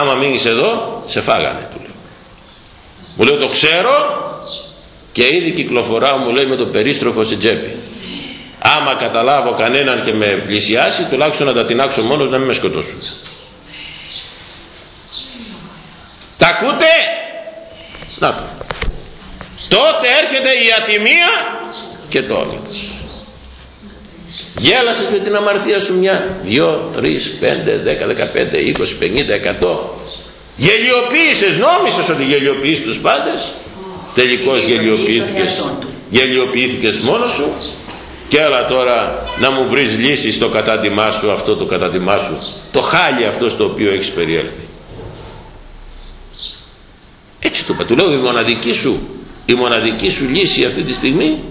άμα μείνεις εδώ σε φάγανε του λέω. Μου λέει το ξέρω και ήδη κυκλοφοράω μου λέει με το περίστροφο στην τσέπη άμα καταλάβω κανέναν και με πλησιάσει τουλάχιστον να τα τεινάξω μόνος να μην με σκοτώσουν. Τα ακούτε; Να το τότε έρχεται η ατιμία και το όνειδος γέλασες με την αμαρτία σου μια, δυο, τρεις, πέντε, δέκα, δεκαπέντε, είκοσι, πενήντα, εκατό. Γελιοποίησες, νόμισες ότι γελιοποιείς τους πάντες; Τελικώς γελιοποιήθηκες γελιοποιήθηκες μόνος σου; Και έλα τώρα να μου βρεις λύση στο κατάντημά σου αυτό το κατάντημά σου. Το χάλι αυτό στο οποίο έχεις περιέλθει. Έτσι το είπα. Του λέω η μοναδική σου η μοναδική σου λύση αυτή τη στιγμή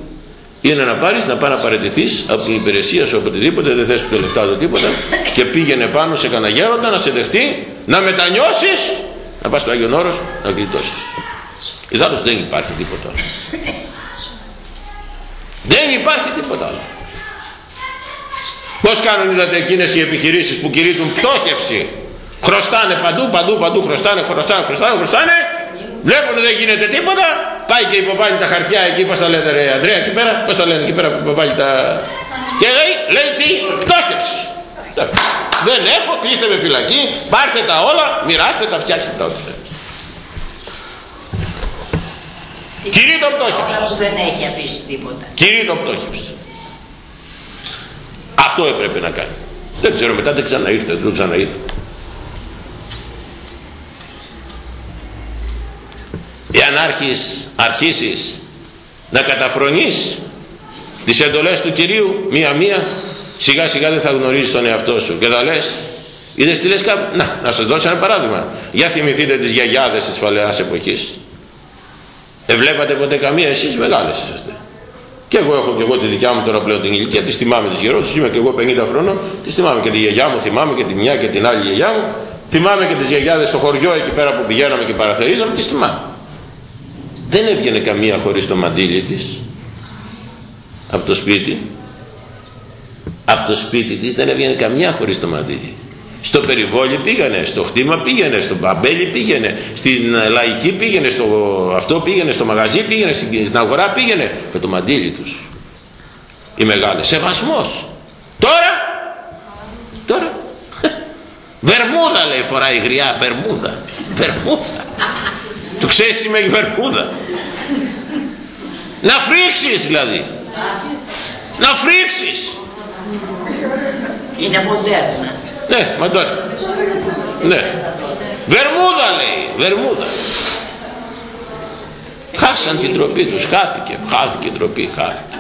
είναι να πάρεις να πάει να παραιτηθείς από την υπηρεσία σου από οτιδήποτε δεν θες το λεφτά το τίποτα και πήγαινε πάνω σε κανένα γέροντα να σε δεχτεί να μετανιώσεις να πας στο Άγιον Όρος να γλιτώσεις Ιδάλλως δεν υπάρχει τίποτα. άλλο δεν υπάρχει τίποτα άλλο. Πως κάνουν είδατε εκείνες οι επιχειρήσεις που κηρύττουν πτώχευση; Χρωστάνε παντού παντού παντού χρωστάνε χρωστάνε χρωστάνε χρωστάνε. Βλέπουν δεν γίνεται τίποτα. Πάει και υποβάλλει τα χαρτιά εκεί πως τα λέτε ρε Ανδρέα εκεί πέρα. Πως τα λένε εκεί πέρα που υποβάλλει τα και λέει, λέει τι; Πτώχευση. Δεν έχω κλείστε με φυλακή πάρτε τα όλα μοιράστε τα φτιάξτε τα ό,τι θέλετε Κηρύττω πτώχευση. Που δεν έχει αφήσει τίποτα. Κηρύττω πτώχευση. Αυτό έπρεπε να κάνει. Δεν ξέρω μετά δεν ξαναήρθε, δεν το ξαναήρθε. Εάν άρχεις, αρχίσεις να καταφρονείς τις εντολές του Κυρίου μία-μία σιγά σιγά δεν θα γνωρίζεις τον εαυτό σου και θα λες είδες τι λες κάπου; Να, να σας δώσω ένα παράδειγμα για θυμηθείτε τις γιαγιάδες της παλαιάς εποχής δεν βλέπατε ποτέ καμία εσείς μεγάλες είσαστε. Και εγώ έχω και εγώ τη δικιά μου τώρα πλέον την ηλικία τη θυμάμαι τις γερότητες είμαι και εγώ 50 χρόνων τη θυμάμαι και τη γιαγιά μου θυμάμαι και τη μια και την άλλη γιαγιά μου θυμάμαι και τις γιαγιάδες στο χωριό εκεί πέρα που πηγαίναμε και παραθερίζαμε τις θυμάμαι. Δεν έβγαινε καμία χωρίς το μαντίλι της από το σπίτι. Από το σπίτι της δεν έβγαινε καμιά χωρίς το μαντίλι στο περιβόλι πήγαινε, στο χτήμα πήγαινε, στο μπαμπέλι πήγαινε, στην λαϊκή πήγαινε, στο αυτό πήγαινε, στο μαγαζί πήγαινε, στην αγορά πήγαινε με το μαντίλι τους. Οι μεγάλες. Σεβασμός. Τώρα, τώρα, βερμούδα λέει φοράει γριά, βερμούδα. Βερμούδα. Το ξέρεις τι σημαίνει βερμούδα; Να φρίξεις δηλαδή. Να φρίξεις. Είναι μοντέρνα. Ναι, μα τώρα. Ναι. Βερμούδα λέει, βερμούδα. Χάσαν την τροπή τους, χάθηκε, χάθηκε η τροπή, χάθηκε.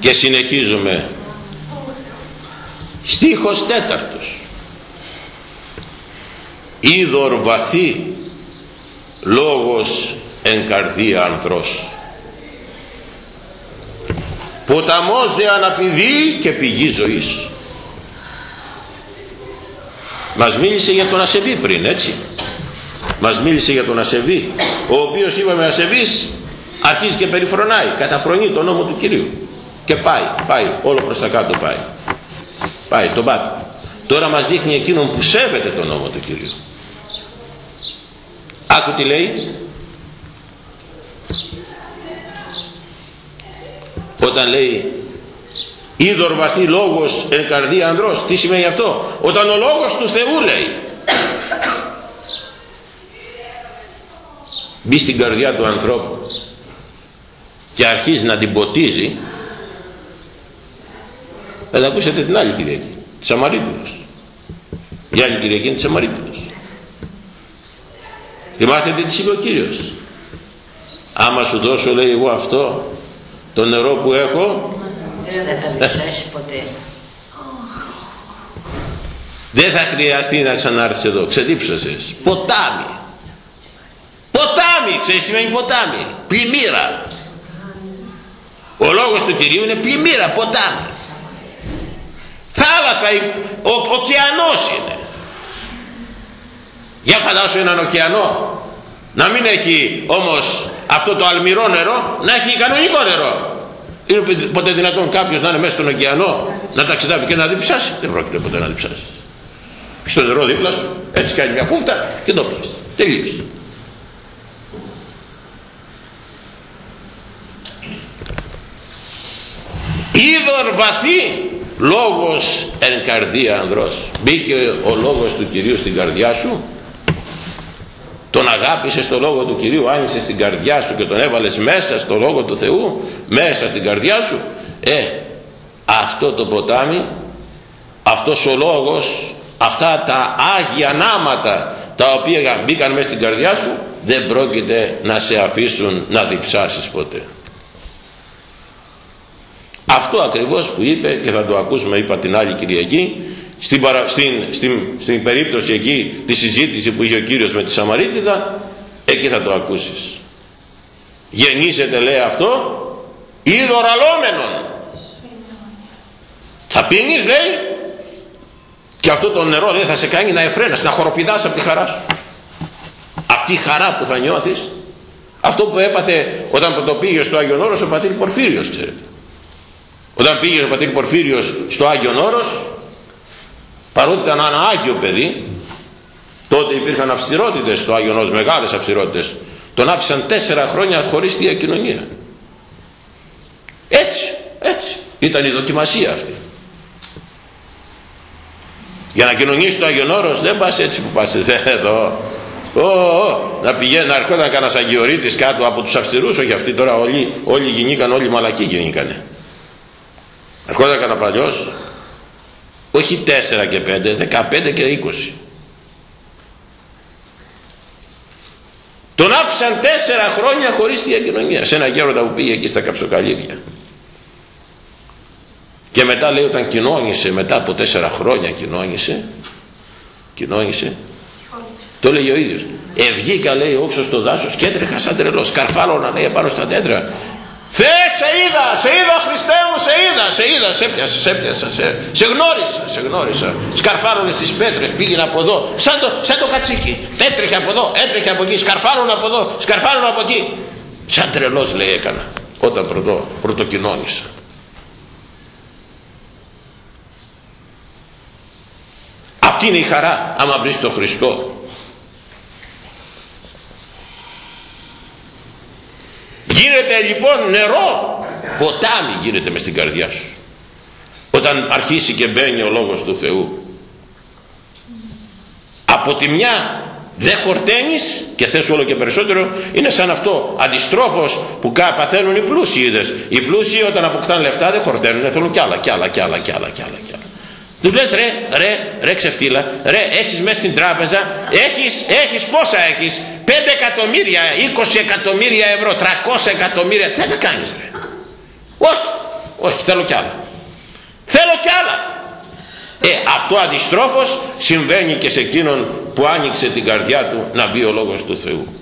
Και συνεχίζουμε. Στίχος τέταρτος. Είδωρ βαθύ λόγος εν καρδία ανθρός ποταμός δε αναπηδεί και πηγή ζωής. Μας μίλησε για τον ασεβή πριν έτσι. Μας μίλησε για τον ασεβή ο οποίος είπαμε ασεβής αρχίζει και περιφρονάει καταφρονεί τον νόμο του Κυρίου. Και πάει, πάει, όλο προς τα κάτω πάει. Πάει, τον πάτη τώρα μας δείχνει εκείνον που σέβεται τον νόμο του Κυρίου. Άκου τι λέει όταν λέει είδωρ βαθύ λόγος εν καρδία ανδρός τι σημαίνει αυτό; Όταν ο λόγος του Θεού λέει μπει στην καρδιά του ανθρώπου και αρχίζει να την ποτίζει. Θα ακούσετε την άλλη Κυριακή της Σαμαρίτιδος. Η άλλη Κυριακή είναι της Σαμαρίτιδος. Θυμάστε τι της είπε ο Κύριος; Άμα σου δώσω λέει εγώ αυτό το νερό που έχω. Δεν θα διψάσει ποτέ. δεν θα χρειαστεί να ξανάρθεις εδώ. Ξεδίψασες ποτάμι. Ποτάμι ξέρεις τι σημαίνει ποτάμι; Πλημμύρα. Ο λόγος του Κυρίου είναι πλημμύρα ποτάμι. Θάλασσα ο, ωκεανός είναι. Για φαντάσου έναν ωκεανό να μην έχει όμως αυτό το αλμυρό νερό να έχει κανονικό νερό. Είναι ποτέ δυνατόν κάποιος να είναι μέσα στον ωκεανό να ταξιδεύει και να διψάσει δεν πρόκειται ποτέ να διψάσει στο νερό δίπλα σου έτσι κάνει μια κούφτα και το πιες. Τελείωσε είδωρ βαθύ λόγος εν καρδία ανδρός. Μπήκε ο λόγος του Κυρίου στην καρδιά σου τον αγάπησες το λόγο του Κυρίου άνοιξες στην καρδιά σου και τον έβαλες μέσα στο λόγο του Θεού μέσα στην καρδιά σου. Ε αυτό το ποτάμι αυτός ο λόγος αυτά τα Άγια Νάματα τα οποία μπήκαν μέσα στην καρδιά σου δεν πρόκειται να σε αφήσουν να διψάσεις ποτέ. Αυτό ακριβώς που είπε και θα το ακούσουμε είπα την άλλη Κυριακή στην, παρα, στην, στην, στην περίπτωση εκεί τη συζήτηση που είχε ο Κύριος με τη Σαμαρίτιδα εκεί θα το ακούσεις. Γεννήσετε λέει αυτό ειδωραλόμενον θα πίνεις λέει και αυτό το νερό λέει θα σε κάνει να εφραίνεις να χοροπηδάς από τη χαρά σου. Αυτή η χαρά που θα νιώθεις αυτό που έπαθε όταν το πήγε στο Άγιον Όρος ο πατήρ Πορφύριος ξέρετε. Όταν πήγε ο πατήρ Πορφύριος στο Άγιον Όρος παρότι ήταν ένα Άγιο παιδί τότε υπήρχαν αυστηρότητες στο Άγιον Όρος μεγάλες αυστηρότητες. Τον άφησαν τέσσερα χρόνια χωρίς διακοινωνία. Έτσι έτσι. Ήταν η δοκιμασία αυτή. Για να κοινωνήσει το Άγιον Όρος δεν πας έτσι που πας. Εδώ. Ω, ω, να πηγαίνει να έρχονταν κανένας αγιορείτης κάτω από τους αυστηρούς. Όχι αυτοί τώρα όλοι, όλοι γινήκαν όλοι μαλακοί γινήκανε. Ερχόταν κανένα παλιός όχι 4 και 5 15 και 20 τον άφησαν 4 χρόνια χωρίς διακοινωνία σε ένα γέροντα που πήγε εκεί στα καψοκαλίδια. Και μετά λέει όταν κοινώνησε μετά από 4 χρόνια κοινώνησε κοινώνησε το λέει ο ίδιος. Ευγήκα λέει όξω στο δάσος και έτρεχα σαν τρελός. Σκαρφάλωνα λέει πάνω στα τέτρα Θεέ σε είδα, σε είδα Χριστέ μου, σε είδα, σε είδα, σε έπιασα, σε έπιασα, σε, σε γνώρισα, σε γνώρισα. Σκαρφάρωνε στις πέτρες, πήγαινε από εδώ, σαν το, σαν το κατσίκι. Έτρεχε από εδώ, έτρεχε από εκεί, σκαρφάρωνε από εδώ, σκαρφάρωνε από εκεί. Σαν τρελός λέει έκανα, όταν πρωτο, πρωτοκοινώνησα. Αυτή είναι η χαρά άμα βρεις τον Χριστό γίνεται λοιπόν νερό. Ποτάμι γίνεται μες στην καρδιά σου. Όταν αρχίσει και μπαίνει ο Λόγος του Θεού από τη μια δεν χορταίνεις και θες όλο και περισσότερο είναι σαν αυτό αντιστρόφως που παθαίνουν οι πλούσιοι οι πλούσιοι όταν αποκτάνε λεφτά δεν χορταίνουν θέλουν κι άλλα κι άλλα κι άλλα κι άλλα κι άλλα, κι άλλα. Του λες ρε, ρε, ρε ξεφτύλα, ρε έχεις μέσα στην τράπεζα, έχεις, έχεις πόσα έχεις, 5 εκατομμύρια, 20 εκατομμύρια ευρώ, 300 εκατομμύρια, τι θα τα κάνεις ρε. Όχι, όχι θέλω κι άλλα. Θέλω κι άλλα. Ε, αυτό αντιστρόφως συμβαίνει και σε εκείνον που άνοιξε την καρδιά του να μπει ο Λόγος του Θεού.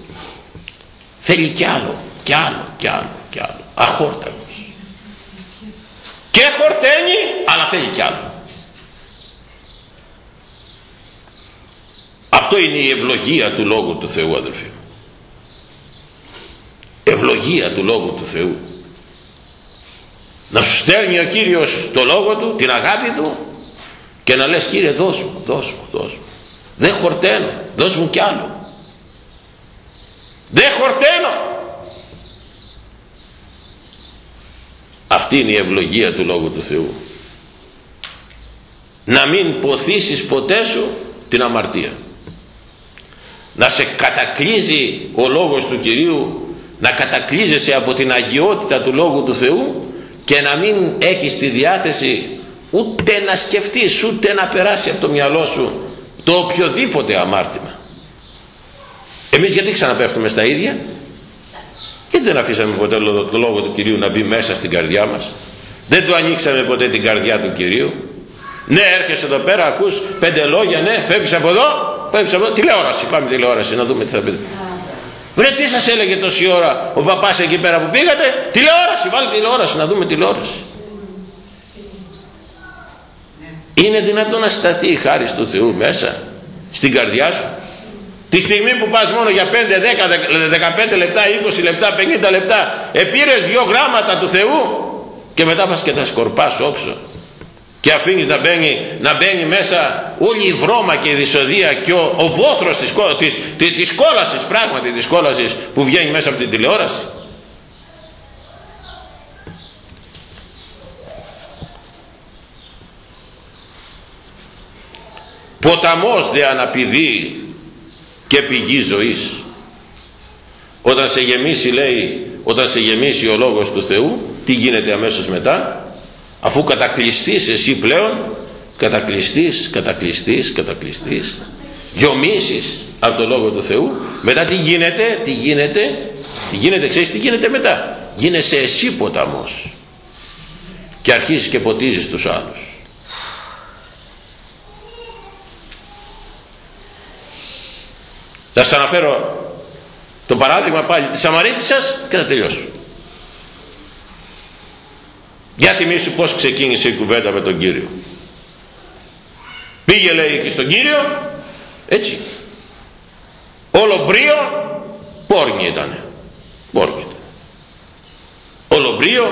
Θέλει κι άλλο, κι άλλο, κι άλλο, κι άλλο. Αχόρταγος. Και χορταίνει, αλλά θέλει κι άλλο. Αυτό είναι η ευλογία του Λόγου του Θεού αδελφοί Ευλογία του Λόγου του Θεού. Να σου στέλνει ο Κύριος το Λόγο Του, την αγάπη Του και να λες Κύριε δώσ' μου, δώσ' μου, δώσ' μου. Δεν χορταίνω, δώσ' μου κι άλλο. Δεν χορταίνω. Αυτή είναι η ευλογία του Λόγου του Θεού. Να μην ποθήσεις ποτέ σου την αμαρτία να σε κατακλείζει ο λόγος του Κυρίου να κατακλείζεσαι από την αγιότητα του Λόγου του Θεού και να μην έχεις τη διάθεση ούτε να σκεφτείς ούτε να περάσει από το μυαλό σου το οποιοδήποτε αμάρτημα. Εμείς γιατί ξαναπέφτουμε στα ίδια; Γιατί δεν αφήσαμε ποτέ το Λόγο του Κυρίου να μπει μέσα στην καρδιά μας; Δεν του ανοίξαμε ποτέ την καρδιά του Κυρίου; Ναι έρχεσαι εδώ πέρα ακούς πέντε λόγια ναι φεύγεις από εδώ; Φεύγεις από εδώ τηλεόραση πάμε τηλεόραση να δούμε τι θα πει. Βρε τι σας έλεγε τόση ώρα ο παπάς εκεί πέρα που πήγατε; Τηλεόραση βάλει τηλεόραση να δούμε τηλεόραση. Είναι δυνατόν να σταθεί η χάρη του Θεού μέσα στην καρδιά σου; Τη στιγμή που πας μόνο για 5, 10, 15 λεπτά, 20 λεπτά, 50 λεπτά επήρες δυο γράμματα του Θεού και μετά πας και τα σκορπάς όξω και αφήνεις να μπαίνει, να μπαίνει μέσα όλη η βρώμα και η δυσοδεία και ο, ο βόθρος της, της, της, της κόλασης πράγματι της κόλασης που βγαίνει μέσα από την τηλεόραση. Ποταμός δε αναπηδεί και πηγή ζωής. Όταν σε γεμίσει λέει όταν σε γεμίσει ο λόγος του Θεού τι γίνεται αμέσως μετά; Αφού κατακλειστείς εσύ πλέον κατακλειστείς, κατακλειστείς, κατακλειστείς γιομίσεις από το Λόγο του Θεού. Μετά τι γίνεται, τι γίνεται τι γίνεται, ξέρεις τι γίνεται μετά. Γίνεσαι εσύ ποταμός και αρχίζεις και ποτίζεις τους άλλους. Θα σας αναφέρω το παράδειγμα πάλι της Σαμαρίτισσας και θα τελειώσω για θυμίσου πως ξεκίνησε η κουβέντα με τον Κύριο. Πήγε λέει και στον Κύριο, έτσι. Όλο μπρίο, πόρνη ήτανε. Πόρνη ήταν. Όλο μπρίο,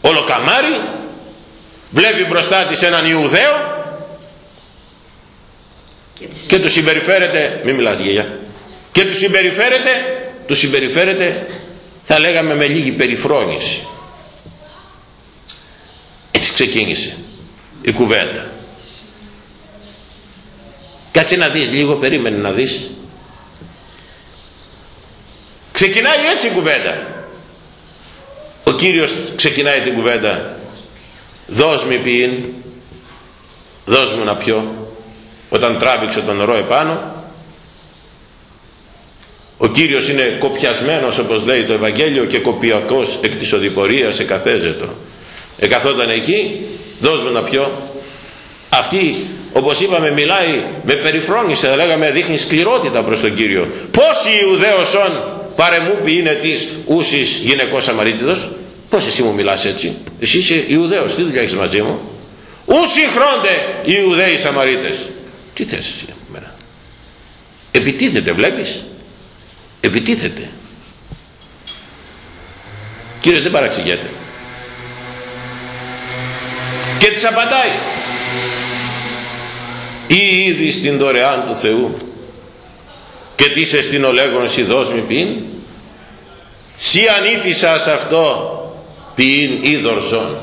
όλο καμάρι, βλέπει μπροστά της έναν Ιουδαίο και του συμπεριφέρεται, μην μιλάς γελιά, και του συμπεριφέρεται, του συμπεριφέρεται θα λέγαμε με λίγη περιφρόνηση έτσι ξεκίνησε η κουβέντα. Κάτσε να δεις λίγο, περίμενε να δεις. Ξεκινάει έτσι η κουβέντα. Ο Κύριος ξεκινάει την κουβέντα. Δώσ' μου ποιήν, δώσ' μου να πιω. Όταν τράβηξε το νερό επάνω, ο Κύριος είναι κοπιασμένος όπως λέει το Ευαγγέλιο και κοπιακός εκ της οδηπορίας εκαθέζετο εκαθόταν εκεί δώσ' μου να πιω. Αυτή όπως είπαμε μιλάει με περιφρόνηση θα λέγαμε δείχνει σκληρότητα προς τον Κύριο. Πως η Ιουδαίωσον παρεμούπη είναι της ούσης γυναικός Σαμαρίτιδος. Πως εσύ μου μιλάς έτσι. Εσύ είσαι Ιουδαίος τι δουλειά έχεις μαζί μου. Ούσι χρόντε οι Ιουδαίοι Σαμαρίτες. Τι θες εσύ μέρα. Επιτίθεται βλέπεις. Επιτίθεται. Κύριος δεν παραξηγέται και της απαντάει. Ή ήδη στην δωρεάν του Θεού και τι σε στην ολέγον σι δώσ' μη πίν σι ανήτησας αυτό πίν ή δορζόν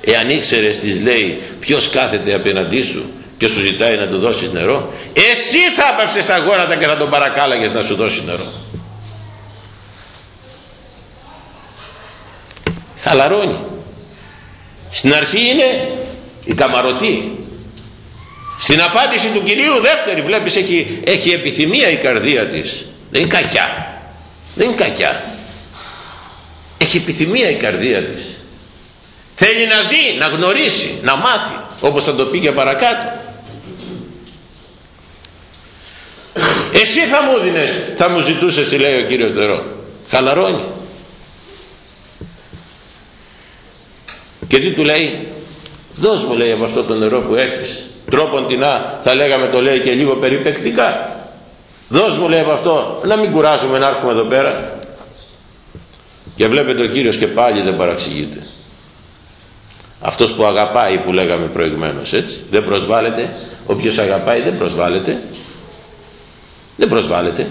εάν ήξερες της λέει ποιος κάθεται απέναντί σου και σου ζητάει να του δώσεις νερό εσύ θα έπαυσες στα γόρατα και θα τον παρακάλαγες να σου δώσει νερό χαλαρώνει στην αρχή είναι η καμαρωτή. Στην απάντηση του Κυρίου δεύτερη βλέπεις έχει, έχει επιθυμία η καρδία της. Δεν είναι κακιά. Δεν είναι κακιά. Έχει επιθυμία η καρδία της. Θέλει να δει, να γνωρίσει, να μάθει όπως θα το πει και παρακάτω. Εσύ θα μου δίνες θα μου ζητούσες τι λέει ο Κύριος Δερό χαλαρώνει και τι του λέει; Δώσ' μου λέει από αυτό το νερό που έχεις. Τρόπον την θα λέγαμε το λέει και λίγο περιπεκτικά δώσ' μου λέει από αυτό. Να μην κουράζουμε να έρχομαι εδώ πέρα. Και βλέπετε ο Κύριος και πάλι δεν παραξηγείται. Αυτός που αγαπάει που λέγαμε προηγουμένως έτσι δεν προσβάλλεται. Όποιος αγαπάει δεν προσβάλλεται. Δεν προσβάλλεται.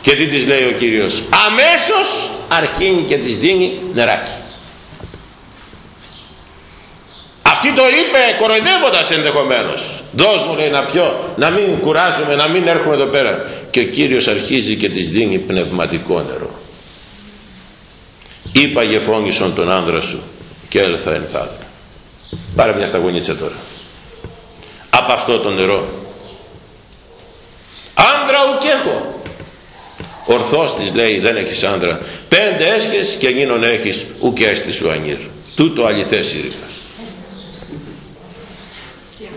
Και τι της λέει ο Κύριος; Αμέσως αρχίνει και της δίνει νεράκι αυτή το είπε κοροϊδεύοντας ενδεχομένως. Δώσ' μου λέει να πιω να μην κουράζουμε να μην έρχομαι εδώ πέρα. Και ο Κύριος αρχίζει και της δίνει πνευματικό νερό. Είπα γεφώνησον τον άνδρα σου και έλθα ενθάδε πάρε μια σταγονίτσα τώρα. Από αυτό το νερό. Άνδρα ουκ έχω. Ορθώς της λέει δεν έχεις άνδρα. Πέντε έσχες και γίνον έχεις ουκ έστης σου ανήρ. Τούτο αληθές ήρυπα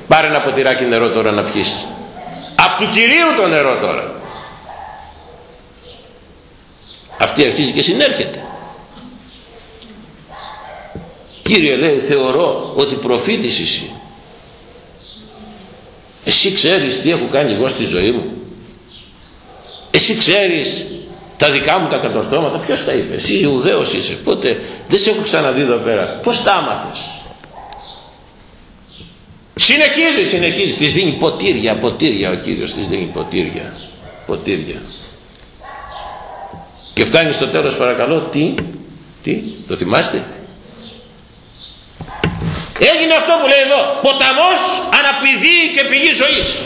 πάρε ένα ποτηράκι νερό τώρα να πιείς απ' του Κυρίου το νερό τώρα. Αυτή αρχίζει και συνέρχεται. Κύριε λέει θεωρώ ότι προφήτης εσύ εσύ ξέρεις τι έχω κάνει εγώ στη ζωή μου. Εσύ ξέρεις τα δικά μου τα κατορθώματα. Ποιος τα είπε; Εσύ Ιουδαίος είσαι. Πότε; Δεν σε έχω ξαναδεί εδώ πέρα. Πως τα άμαθες; Συνεχίζει συνεχίζει. Της δίνει ποτήρια ποτήρια ο Κύριος της δίνει ποτήρια. Ποτήρια. Και φτάνει στο τέλος παρακαλώ τι τι το θυμάστε; Έγινε αυτό που λέει εδώ. Ποταμός αναπηδεί και πηγή ζωής.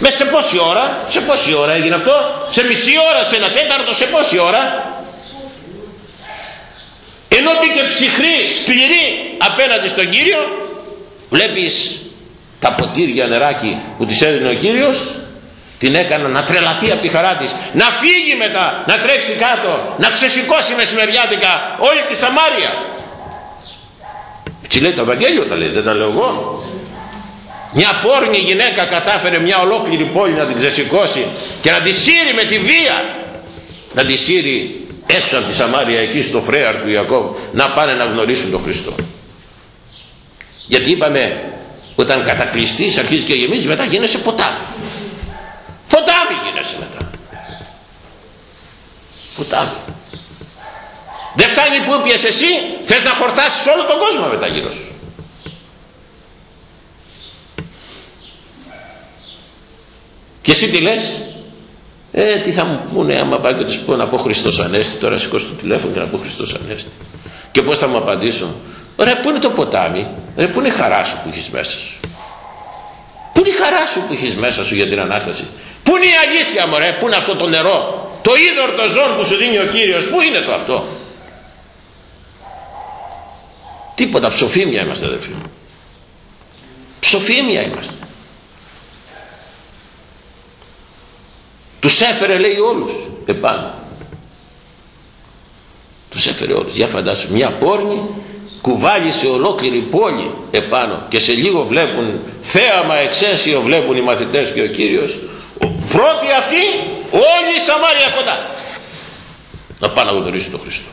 Μέσα σε πόση ώρα σε πόση ώρα έγινε αυτό; Σε μισή ώρα, σε ένα τέταρτο, σε πόση ώρα; Ενώ μπήκε ψυχρή, σκληρή απέναντι στον Κύριο βλέπεις τα ποτήρια νεράκι που της έδινε ο Κύριος την έκανα να τρελαθεί από τη χαρά της να φύγει μετά, να τρέξει κάτω να ξεσηκώσει μεσημεριάτικα όλη τη Σαμάρια. Έτσι λέει το Ευαγγέλιο τα λέει, δεν τα λέω εγώ. Μια πόρνη γυναίκα κατάφερε μια ολόκληρη πόλη να την ξεσηκώσει και να τη σύρει με τη βία. Να τη σύρει έξω από τη Σαμάρια εκεί στο φρέαρ του Ιακώβ να πάνε να γνωρίσουν τον Χριστό γιατί είπαμε όταν κατακλειστείς αρχίζεις και γεμίζεις μετά γίνεσαι ποτάμι. Ποτάμι γίνεσαι μετά. Ποτάμι. Δεν φτάνει που έπιες εσύ θες να χορτάσεις όλο τον κόσμο μετά γύρω σου. Και εσύ τι λες; Ε τι θα μου πούνε άμα πάω και τους πω να πω Χριστός Ανέστη τώρα σηκώσω το τηλέφωνο και να πω Χριστός Ανέστη και πως θα μου απαντήσω ρε που είναι το ποτάμι; Ρε που είναι η χαρά σου που έχεις μέσα σου; Που είναι η χαρά σου που έχεις μέσα σου για την Ανάσταση; Που είναι η αλήθεια μωρέ; Που είναι αυτό το νερό; Το είδωρ το ζών που σου δίνει ο Κύριος που είναι το αυτό; Τίποτα ψοφίμια είμαστε αδελφοί μου. Ψοφίμια είμαστε. Τους έφερε λέει όλους επάνω. Τους έφερε όλους. Για φαντάσου μια πόρνη κουβάλισε ολόκληρη πόλη επάνω και σε λίγο βλέπουν θέαμα εξαίσιο βλέπουν οι μαθητές και ο Κύριος. Πρώτοι αυτοί όλη η Σαμάρια κοντά. Να πάνε να γνωρίσουν τον Χριστό.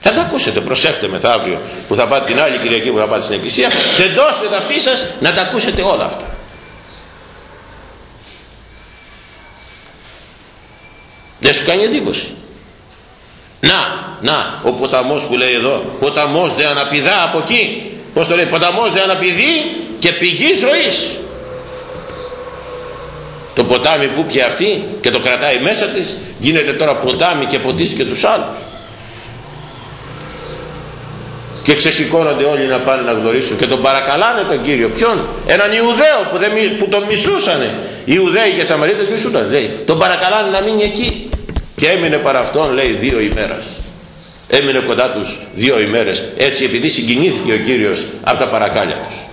Θα τα ακούσετε, προσέχτε μεθαύριο που θα πάτε την άλλη Κυριακή που θα πάτε στην Εκκλησία τεντώστε τα αυτή σας να τα ακούσετε όλα αυτά. Δεν σου κάνει εντύπωση να, να, ο ποταμός που λέει εδώ ποταμός δεν αναπηδά από εκεί πως το λέει, ποταμός δεν αναπηδεί και πηγής ζωής το ποτάμι που πια αυτή και το κρατάει μέσα της γίνεται τώρα ποτάμι και ποτίζει και τους άλλους. Και ξεσηκώνονται όλοι να πάνε να γνωρίσουν και τον παρακαλάνε τον Κύριο. Ποιον; Έναν Ιουδαίο που, δεν, που τον μισούσανε. Οι Ιουδαίοι και Σαμαρίτες μισούσαν λέει. τον παρακαλάνε να μείνει εκεί και έμεινε παρά αυτόν λέει δύο ημέρας έμεινε κοντά τους δύο ημέρες. Έτσι επειδή συγκινήθηκε ο Κύριος από τα παρακάλια τους.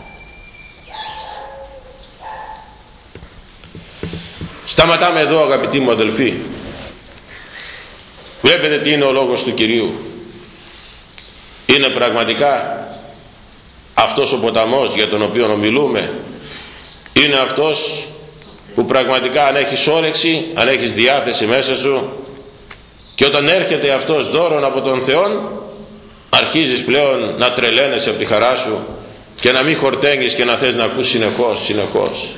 Σταματάμε εδώ αγαπητοί μου αδελφοί. Βλέπετε τι είναι ο λόγος του Κυρίου. Είναι πραγματικά αυτός ο ποταμός για τον οποίο ομιλούμε. Είναι αυτός που πραγματικά αν έχεις όρεξη αν έχεις διάθεση μέσα σου και όταν έρχεται αυτός δώρον από τον Θεό αρχίζεις πλέον να τρελαίνεσαι από τη χαρά σου και να μην χορταίνεις και να θες να ακούς συνεχώς συνεχώς.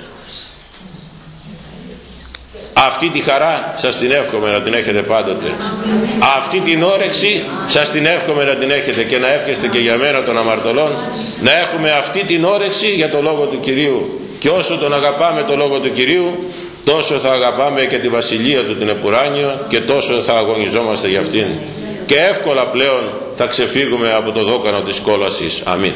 Αυτή τη χαρά σας την εύχομαι να την έχετε πάντοτε. Αυτή την όρεξη σας την εύχομαι να την έχετε και να εύχεστε και για μένα των αμαρτωλών να έχουμε αυτή την όρεξη για το Λόγο του Κυρίου. Και όσο τον αγαπάμε το Λόγο του Κυρίου τόσο θα αγαπάμε και τη Βασιλεία του την Επουράνιο και τόσο θα αγωνιζόμαστε για αυτήν και εύκολα πλέον θα θα ξεφύγουμε από το δόκανο της κόλασης. Αμήν.